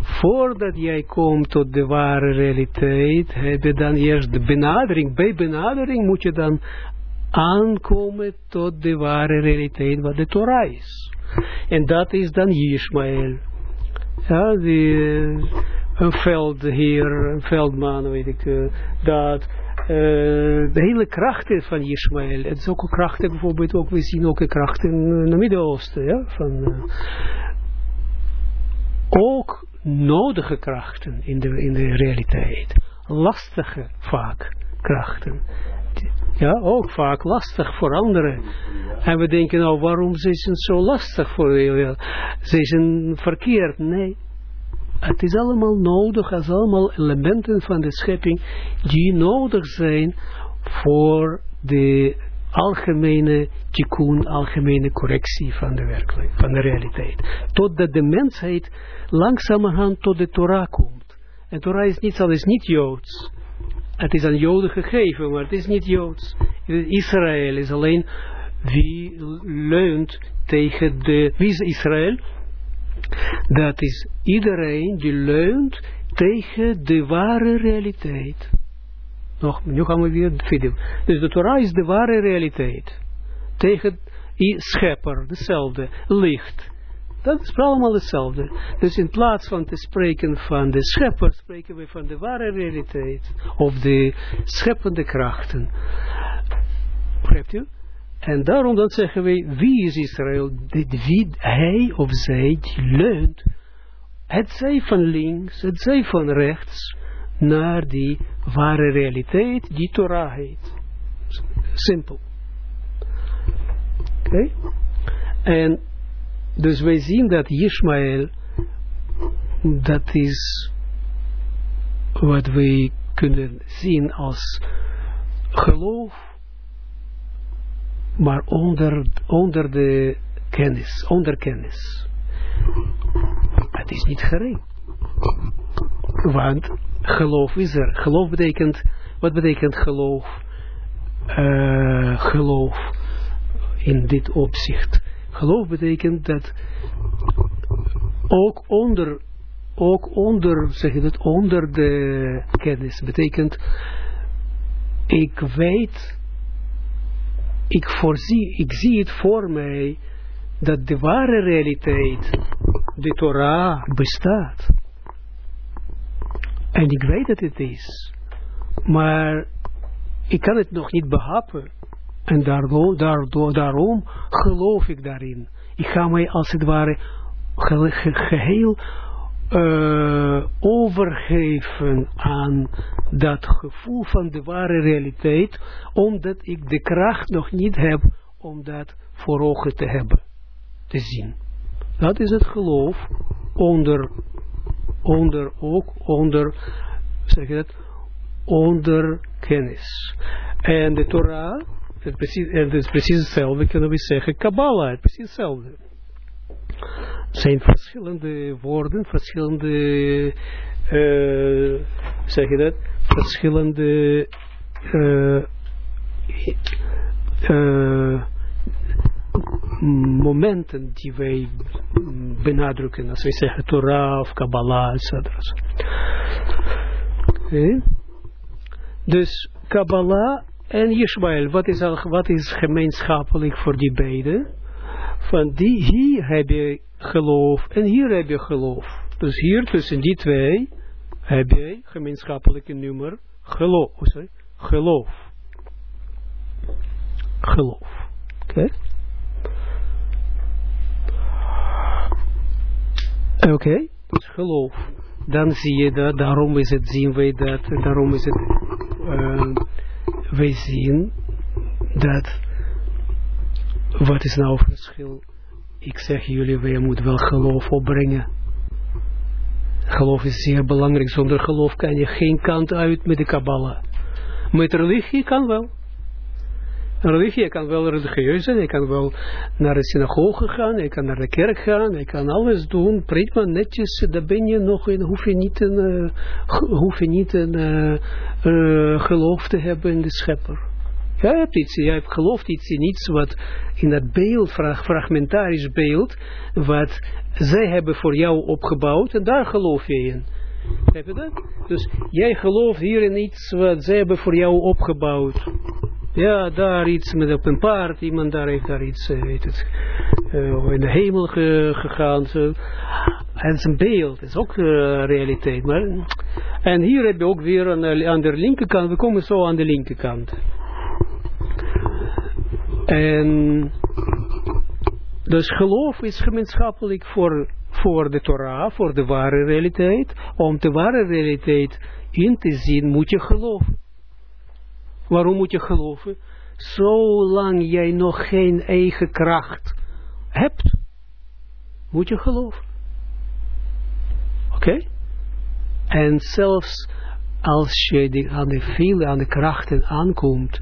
Voordat jij komt tot de ware realiteit, heb je dan eerst de benadering. Bij benadering moet je dan aankomen tot de ware realiteit, wat de Torah is. En dat is dan Ishmael. Ja, die, een veldheer, een veldman, weet ik, uh, dat... Uh, de hele krachten van Ishmael. Het is ook een krachten, bijvoorbeeld ook, we zien ook een krachten in het Midden-Oosten, ja, van... ook nodige krachten in de, in de realiteit. Lastige vaak krachten. Ja, ook vaak lastig voor anderen. En we denken nou, waarom zijn ze zo lastig voor je? Ze zijn verkeerd. Nee. Het is allemaal nodig, het is allemaal elementen van de schepping die nodig zijn voor de algemene tikkun, algemene correctie van de werkelijkheid, van de realiteit. Totdat de mensheid langzamerhand tot de Torah komt. En Torah is niets anders, niet Joods. Het is aan Joden gegeven, maar het is niet Joods. Israël is alleen wie leunt tegen de... Wie is Israël? Dat is iedereen die leunt tegen de ware realiteit. Nog, nu gaan we weer vinden. Dus de Torah is de ware realiteit. Tegen schepper, dezelfde, licht. Dat is allemaal hetzelfde. Dus in plaats van te spreken van de schepper, spreken we van de ware realiteit. Of de scheppende krachten. Begrijpt u? En daarom dan zeggen wij, wie is Israël? Wie hij of zij die leunt, het zij van links, het zij van rechts, naar die ware realiteit, die Torah heet. Simpel. Oké? En dus wij zien dat Ishmael, dat is wat wij kunnen zien als geloof, maar onder, onder de kennis, onder kennis. Het is niet gering. Want geloof is er. Geloof betekent Wat betekent geloof? Uh, geloof in dit opzicht. Geloof betekent dat ook onder, ook onder, zeg je dat, onder de kennis betekent, ik weet, ik voorzie, ik zie het voor mij, dat de ware realiteit, de Torah, bestaat. En ik weet dat het is. Maar ik kan het nog niet behappen. En daardoor, daardoor, daarom geloof ik daarin. Ik ga mij als het ware ge, ge, geheel uh, overgeven aan dat gevoel van de ware realiteit, omdat ik de kracht nog niet heb om dat voor ogen te hebben, te zien. Dat is het geloof onder, onder ook onder, zeg je dat, onder kennis. En de Torah, het, precies, het is precies hetzelfde, kunnen we zeggen, Kabbalah, het precies hetzelfde. zijn verschillende woorden, verschillende, uh, zeg je dat, verschillende uh, momenten die wij benadrukken, als wij zeggen Torah of Kabbalah, etc. Okay. Dus Kabbalah en Yishmael, wat is, wat is gemeenschappelijk voor die beiden? Van die, hier heb je geloof en hier heb je geloof. Dus hier tussen die twee heb je gemeenschappelijke nummer geloof. Oh, sorry, geloof. Geloof. Oké. Oké, okay. geloof. Dan zie je dat, daarom is het, zien wij dat, daarom is het, uh, wij zien dat, wat is nou het verschil? Ik zeg jullie, wij moeten wel geloof opbrengen. Geloof is zeer belangrijk, zonder geloof kan je geen kant uit met de Kabbalah. Met religie kan wel. Religie, je kan wel religieus zijn, je kan wel naar de synagoge gaan, je kan naar de kerk gaan, je kan alles doen, prima, netjes, daar ben je nog in, hoef je niet een, uh, hoef je niet een uh, uh, geloof te hebben in de schepper. Jij hebt iets, jij hebt gelooft iets in iets wat in dat beeld, fragmentarisch beeld, wat zij hebben voor jou opgebouwd en daar geloof je in. Heb je dat? Dus jij gelooft hier in iets wat zij hebben voor jou opgebouwd. Ja, daar iets met op een paard, iemand daar heeft daar iets, uh, weet het, uh, in de hemel ge, gegaan. Zo. Is een beeld, is ook uh, realiteit. Maar, en hier heb je ook weer aan de, aan de linkerkant, we komen zo aan de linkerkant. En dus geloof is gemeenschappelijk voor, voor de Torah, voor de ware realiteit. Om de ware realiteit in te zien moet je geloven. Waarom moet je geloven? Zolang jij nog geen eigen kracht hebt, moet je geloven. Oké? En zelfs als je aan de vele, aan de krachten aankomt,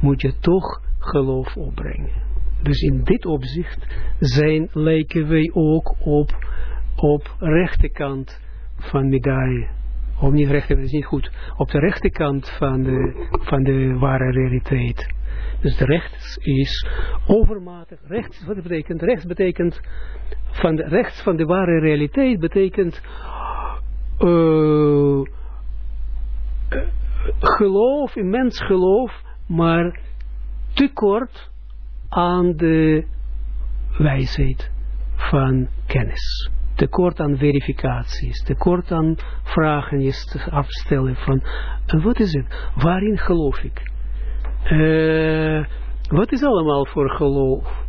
moet je toch geloof opbrengen. Dus in dit opzicht zijn, lijken wij ook op, op rechterkant van medaille. Of niet rechterkant, is niet goed. Op de rechterkant van de, van de ware realiteit. Dus de rechts is overmatig. Rechts, wat betekent? Rechts betekent, van de, rechts van de ware realiteit betekent uh, geloof, immens geloof, maar tekort aan de wijsheid van kennis. Tekort aan verificaties, tekort aan vragen je afstellen van, en wat is het? Waarin geloof ik? Uh, wat is allemaal voor geloof?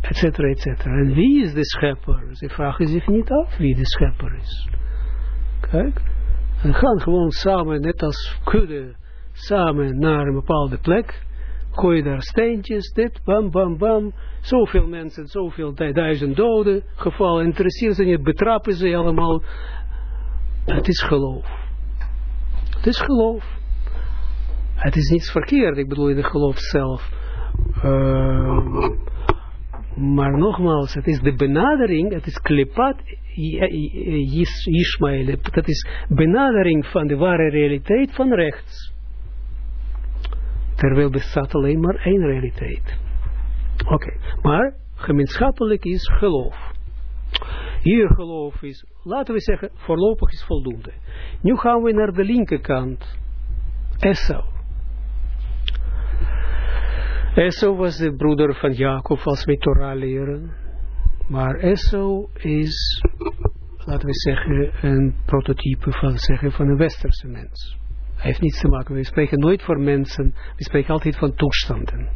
Etcetera, etcetera. En wie is de schepper? Ze vragen zich niet af wie de schepper is. Kijk, en gaan gewoon samen, net als kudde, samen naar een bepaalde plek gooi daar steentjes, dit, bam, bam, bam. Zoveel mensen, zoveel duizend doden gevallen. Interesseert ze niet, betrappen ze allemaal. Het is geloof. Het is geloof. Het is niets verkeerd, ik bedoel in de geloof zelf. Uh, maar nogmaals, het is de benadering, het is klipat Yishmael, dat is benadering van de ware realiteit van rechts. Terwijl bestaat alleen maar één realiteit. Oké, maar gemeenschappelijk is geloof. Hier geloof is, laten we zeggen, voorlopig is voldoende. Nu gaan we naar de linkerkant. Esau. Esau was de broeder van Jacob, als we Torah leren. Maar Esau is, laten we zeggen, een prototype van, zeggen, van een westerse mens. Heeft niets te maken. We spreken nooit voor mensen. We spreken altijd van toestanden.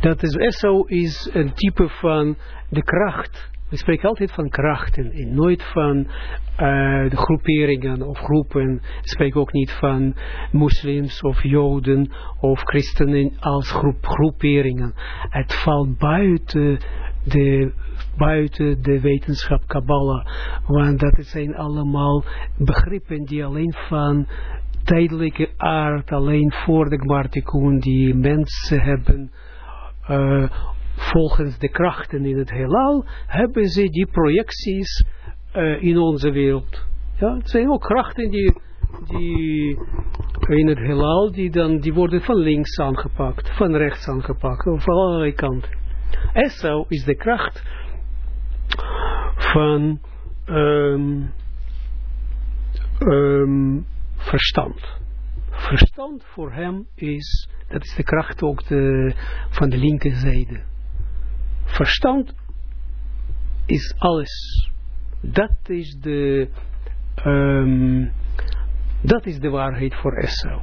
Dat is, Esau is een type van de kracht. We spreken altijd van krachten. En nooit van uh, de groeperingen of groepen. We spreken ook niet van moslims of joden of christenen als groep, groeperingen. Het valt buiten de, buiten de wetenschap Kabbalah. Want dat zijn allemaal begrippen die alleen van tijdelijke aard, alleen voor de Gmartikun, die mensen hebben, uh, volgens de krachten in het heelal, hebben ze die projecties uh, in onze wereld. Ja, het zijn ook krachten die, die in het heelal, die, dan, die worden van links aangepakt, van rechts aangepakt, van allerlei kanten. Esau is de kracht van um, um, verstand. Verstand voor hem is, dat is de kracht ook de, van de linkerzijde. Verstand is alles. Dat is de, um, dat is de waarheid voor Esau.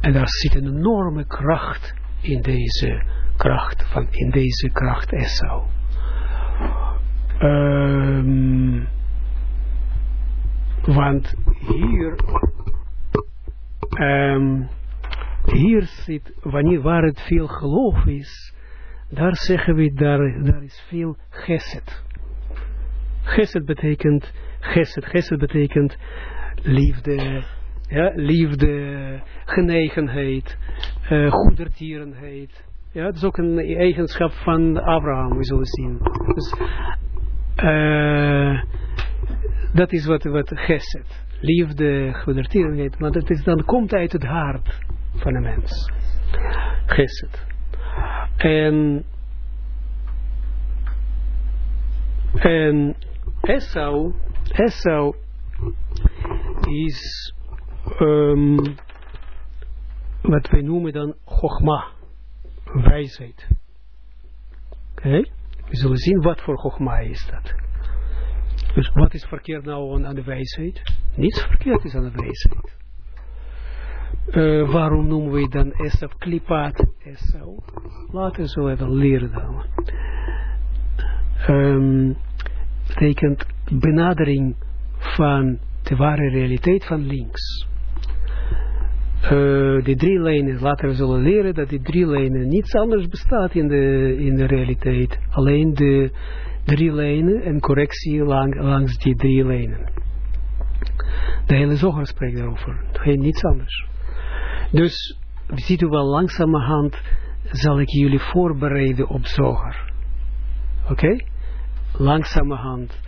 En daar zit een enorme kracht in deze kracht, van, in deze kracht Esau. Um, want hier, um, hier zit, wanneer waar het veel geloof is, daar zeggen we, daar, daar is veel geset. Geset betekent, geset, geset betekent liefde, ja, liefde, genegenheid, uh, goedertierenheid. Ja, dat is ook een eigenschap van Abraham, we zullen zien. Dus, uh, dat is wat, wat geset. Liefde, goedertierenheid, maar dat is, dan komt uit het hart van een mens. Geset. En, en Esau, is um, wat wij noemen dan Chogma, wijsheid. Oké? We zullen zien wat voor Chogma is dat. Dus wat is verkeerd nou aan de wijsheid? Niets verkeerd is aan de wijsheid. Uh, waarom noemen we dan Esau klipaat Esau? Laten we zo even leren dan. Um, betekent benadering van de ware realiteit van links. Uh, de drie lijnen, laten we zullen leren dat die drie lijnen niets anders bestaat in de, in de realiteit. Alleen de drie lijnen en correctie lang, langs die drie lijnen. De hele zoger spreekt daarover. Geen niets anders. Dus, ziet u wel langzamerhand zal ik jullie voorbereiden op zoger. Oké? Okay? Langzamerhand.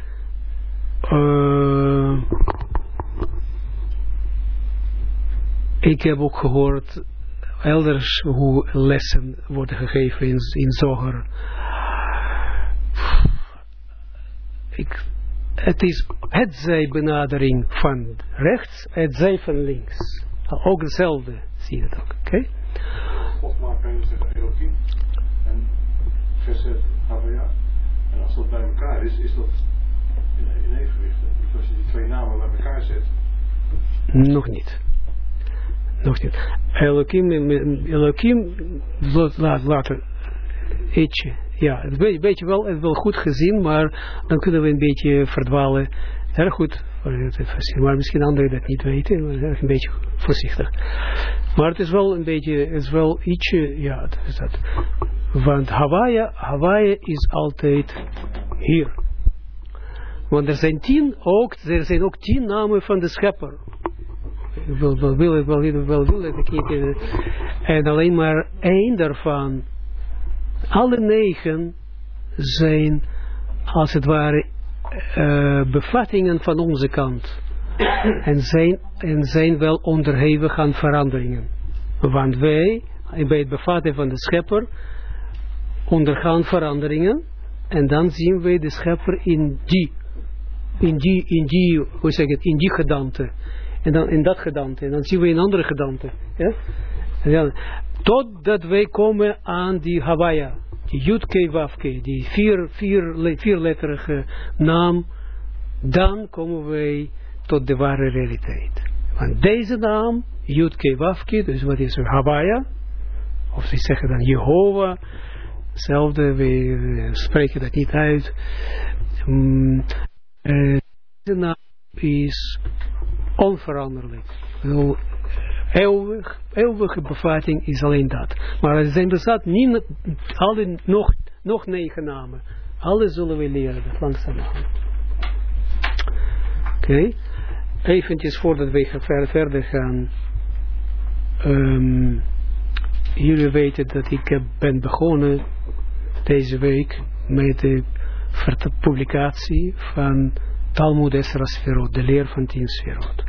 Uh, ik heb ook gehoord elders hoe lessen worden gegeven in, in zoger. Ik, het is het zij benadering van rechts, het zij van links. Ook hetzelfde, zie je dat ook, oké? Okay? Maakt kan je zeggen Elohim en Geset Havaya. En als dat bij elkaar is, is dat in, in evenwicht. Dus als je die twee namen bij elkaar zet. Nog niet. Nog niet. Elohim, Elohim laat, later ietsje. Ja, het weet, weet je wel, het wel goed gezien, maar dan kunnen we een beetje verdwalen. Erg goed, maar misschien anderen dat niet weten, een beetje voorzichtig. Maar het is wel een beetje, het is wel ietsje, ja, dat is dat. Want Hawaii, Hawaii is altijd hier. Want er zijn tien ook, er zijn ook tien namen van de schepper. Ik wil, wil, wil, wil, wil, wil, wil maar één daarvan, alle negen zijn als het ware uh, bevattingen van onze kant. en, zijn, en zijn wel onderhevig aan veranderingen. Want wij, bij het bevatten van de schepper, ondergaan veranderingen. En dan zien wij de schepper in die, in die, in die, hoe zeg ik het, in die gedante. En dan in dat gedante. En dan zien we een andere gedante. Ja? En totdat wij komen aan die Hawaii. Die Yudke Wafke. Die vier, vier, vierletterige naam. Dan komen wij tot de ware realiteit. Want deze naam, Yudke Wafke, dus wat is er, of ze zeggen dan Jehovah, hetzelfde, we spreken dat niet uit. Uh, deze naam is onveranderlijk. Eeuwig, eeuwige bevatting is alleen dat. Maar er zijn bestaat niet alle nog, nog negen namen. Alle zullen we leren, dat langzamerhand. Oké. Eventjes voordat we ver, verder gaan. Um, jullie weten dat ik ben begonnen deze week met de publicatie van Talmud Esra Sferot, de leer van tien Sferot.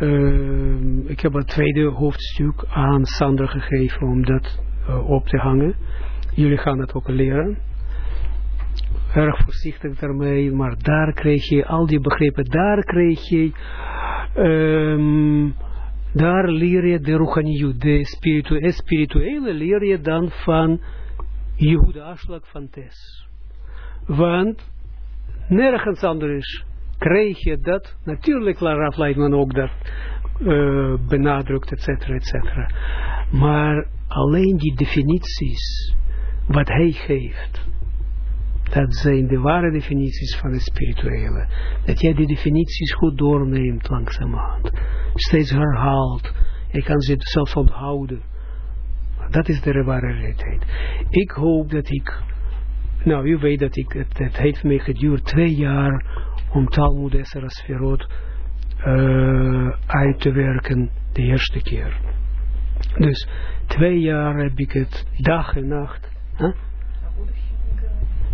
Uh, ik heb het tweede hoofdstuk aan Sander gegeven om dat uh, op te hangen. Jullie gaan het ook leren. Erg voorzichtig daarmee, maar daar kreeg je al die begrippen, daar kreeg je, um, daar leer je de Ruchaniyut, de spiritu spirituele leer je dan van Jehuda Aslak van Tes. Want nergens anders krijg je dat, natuurlijk Raf Leitman ook dat uh, benadrukt, et cetera, et cetera. Maar alleen die definities, wat hij geeft, dat zijn de ware definities van het spirituele. Dat jij die definities goed doorneemt langzamerhand. Steeds herhaalt. Je kan ze zelfs onthouden. Dat is de ware realiteit. Ik hoop dat ik, nou u weet dat ik, het, het heeft mij geduurd twee jaar om Talmud Esser Sferot uh, uit te werken de eerste keer. Dus twee jaar heb ik het dag en nacht.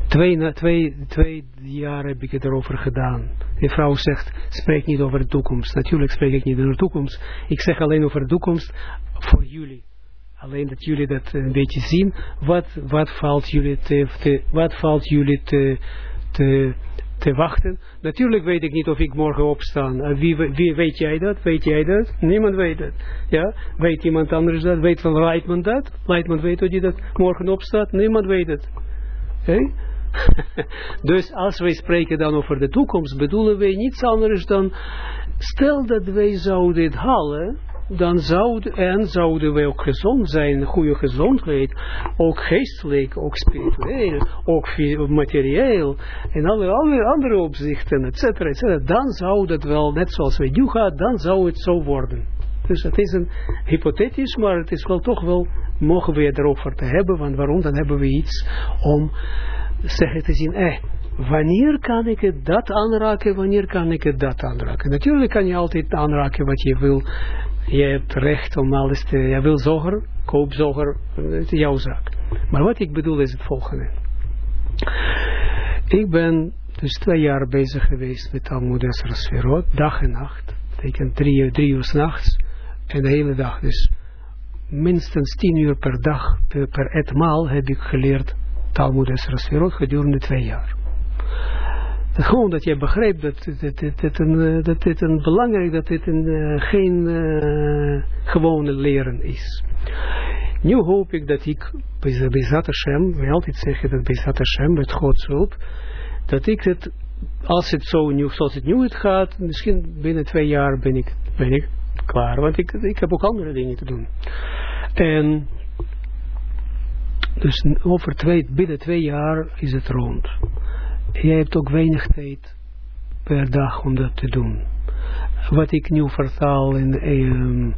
Twee, twee, twee jaar heb ik het erover gedaan. Die vrouw zegt, spreek niet over de toekomst. Natuurlijk spreek ik niet over de toekomst. Ik zeg alleen over de toekomst voor jullie. Alleen dat jullie dat een beetje zien. Wat, wat valt jullie te, te wat valt jullie te, te, te wachten? Natuurlijk weet ik niet of ik morgen opsta. Uh, wie, wie, weet jij dat? Weet jij dat? Niemand weet het. Ja? Weet iemand anders dat? Weet van Leitman dat? Leitman weet hoe die dat morgen opstaat? Niemand weet het. Hey? dus als wij spreken dan over de toekomst, bedoelen wij niets anders dan, stel dat wij zouden dit halen, dan zouden, en zouden wij ook gezond zijn, goede gezondheid, ook geestelijk, ook spiritueel, ook materieel, en alle, alle andere opzichten, et cetera, et cetera, dan zou dat wel, net zoals wij nu gaan, dan zou het zo worden. Dus het is een hypothetisch, maar het is wel toch wel, mogen we het erover te hebben, want waarom? Dan hebben we iets om zeggen te zien, eh, wanneer kan ik het dat aanraken, wanneer kan ik het dat aanraken. Natuurlijk kan je altijd aanraken wat je wil. Je hebt recht om alles te, je wil zoger, koop zoger, het is jouw zaak. Maar wat ik bedoel is het volgende. Ik ben dus twee jaar bezig geweest met Talmud Esra Sferot, dag en nacht. Betekent drie, drie uur s'nachts en de hele dag. Dus minstens tien uur per dag, per, per etmaal heb ik geleerd Talmud Esra Sferot gedurende twee jaar. Gewoon dat je begrijpt dat dit, dit, dit, een, dat dit een belangrijk, dat dit een, uh, geen uh, gewone leren is. Nu hoop ik dat ik bij, bij Zat Hashem, wij altijd zeggen dat bij Zat Hashem, met Gods hulp, dat ik het, als het zo nieuw, zoals het nu gaat, misschien binnen twee jaar ben ik, ben ik klaar, want ik, ik heb ook andere dingen te doen. En dus over twee, binnen twee jaar is het rond. Jij hebt ook weinig tijd per dag om dat te doen. Wat ik nu vertaal in um,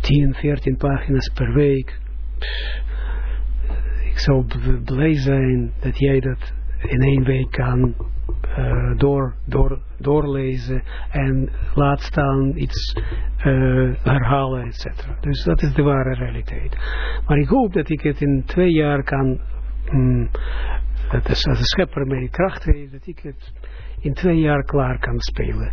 10, 14 pagina's per week. ik zou blij zijn dat jij dat in één week kan uh, door, door, doorlezen en laat staan iets uh, herhalen, etc. Dus dat is de ware realiteit. Maar ik hoop dat ik het in twee jaar kan, um, dat als de schepper mij kracht heeft, dat ik het in twee jaar klaar kan spelen.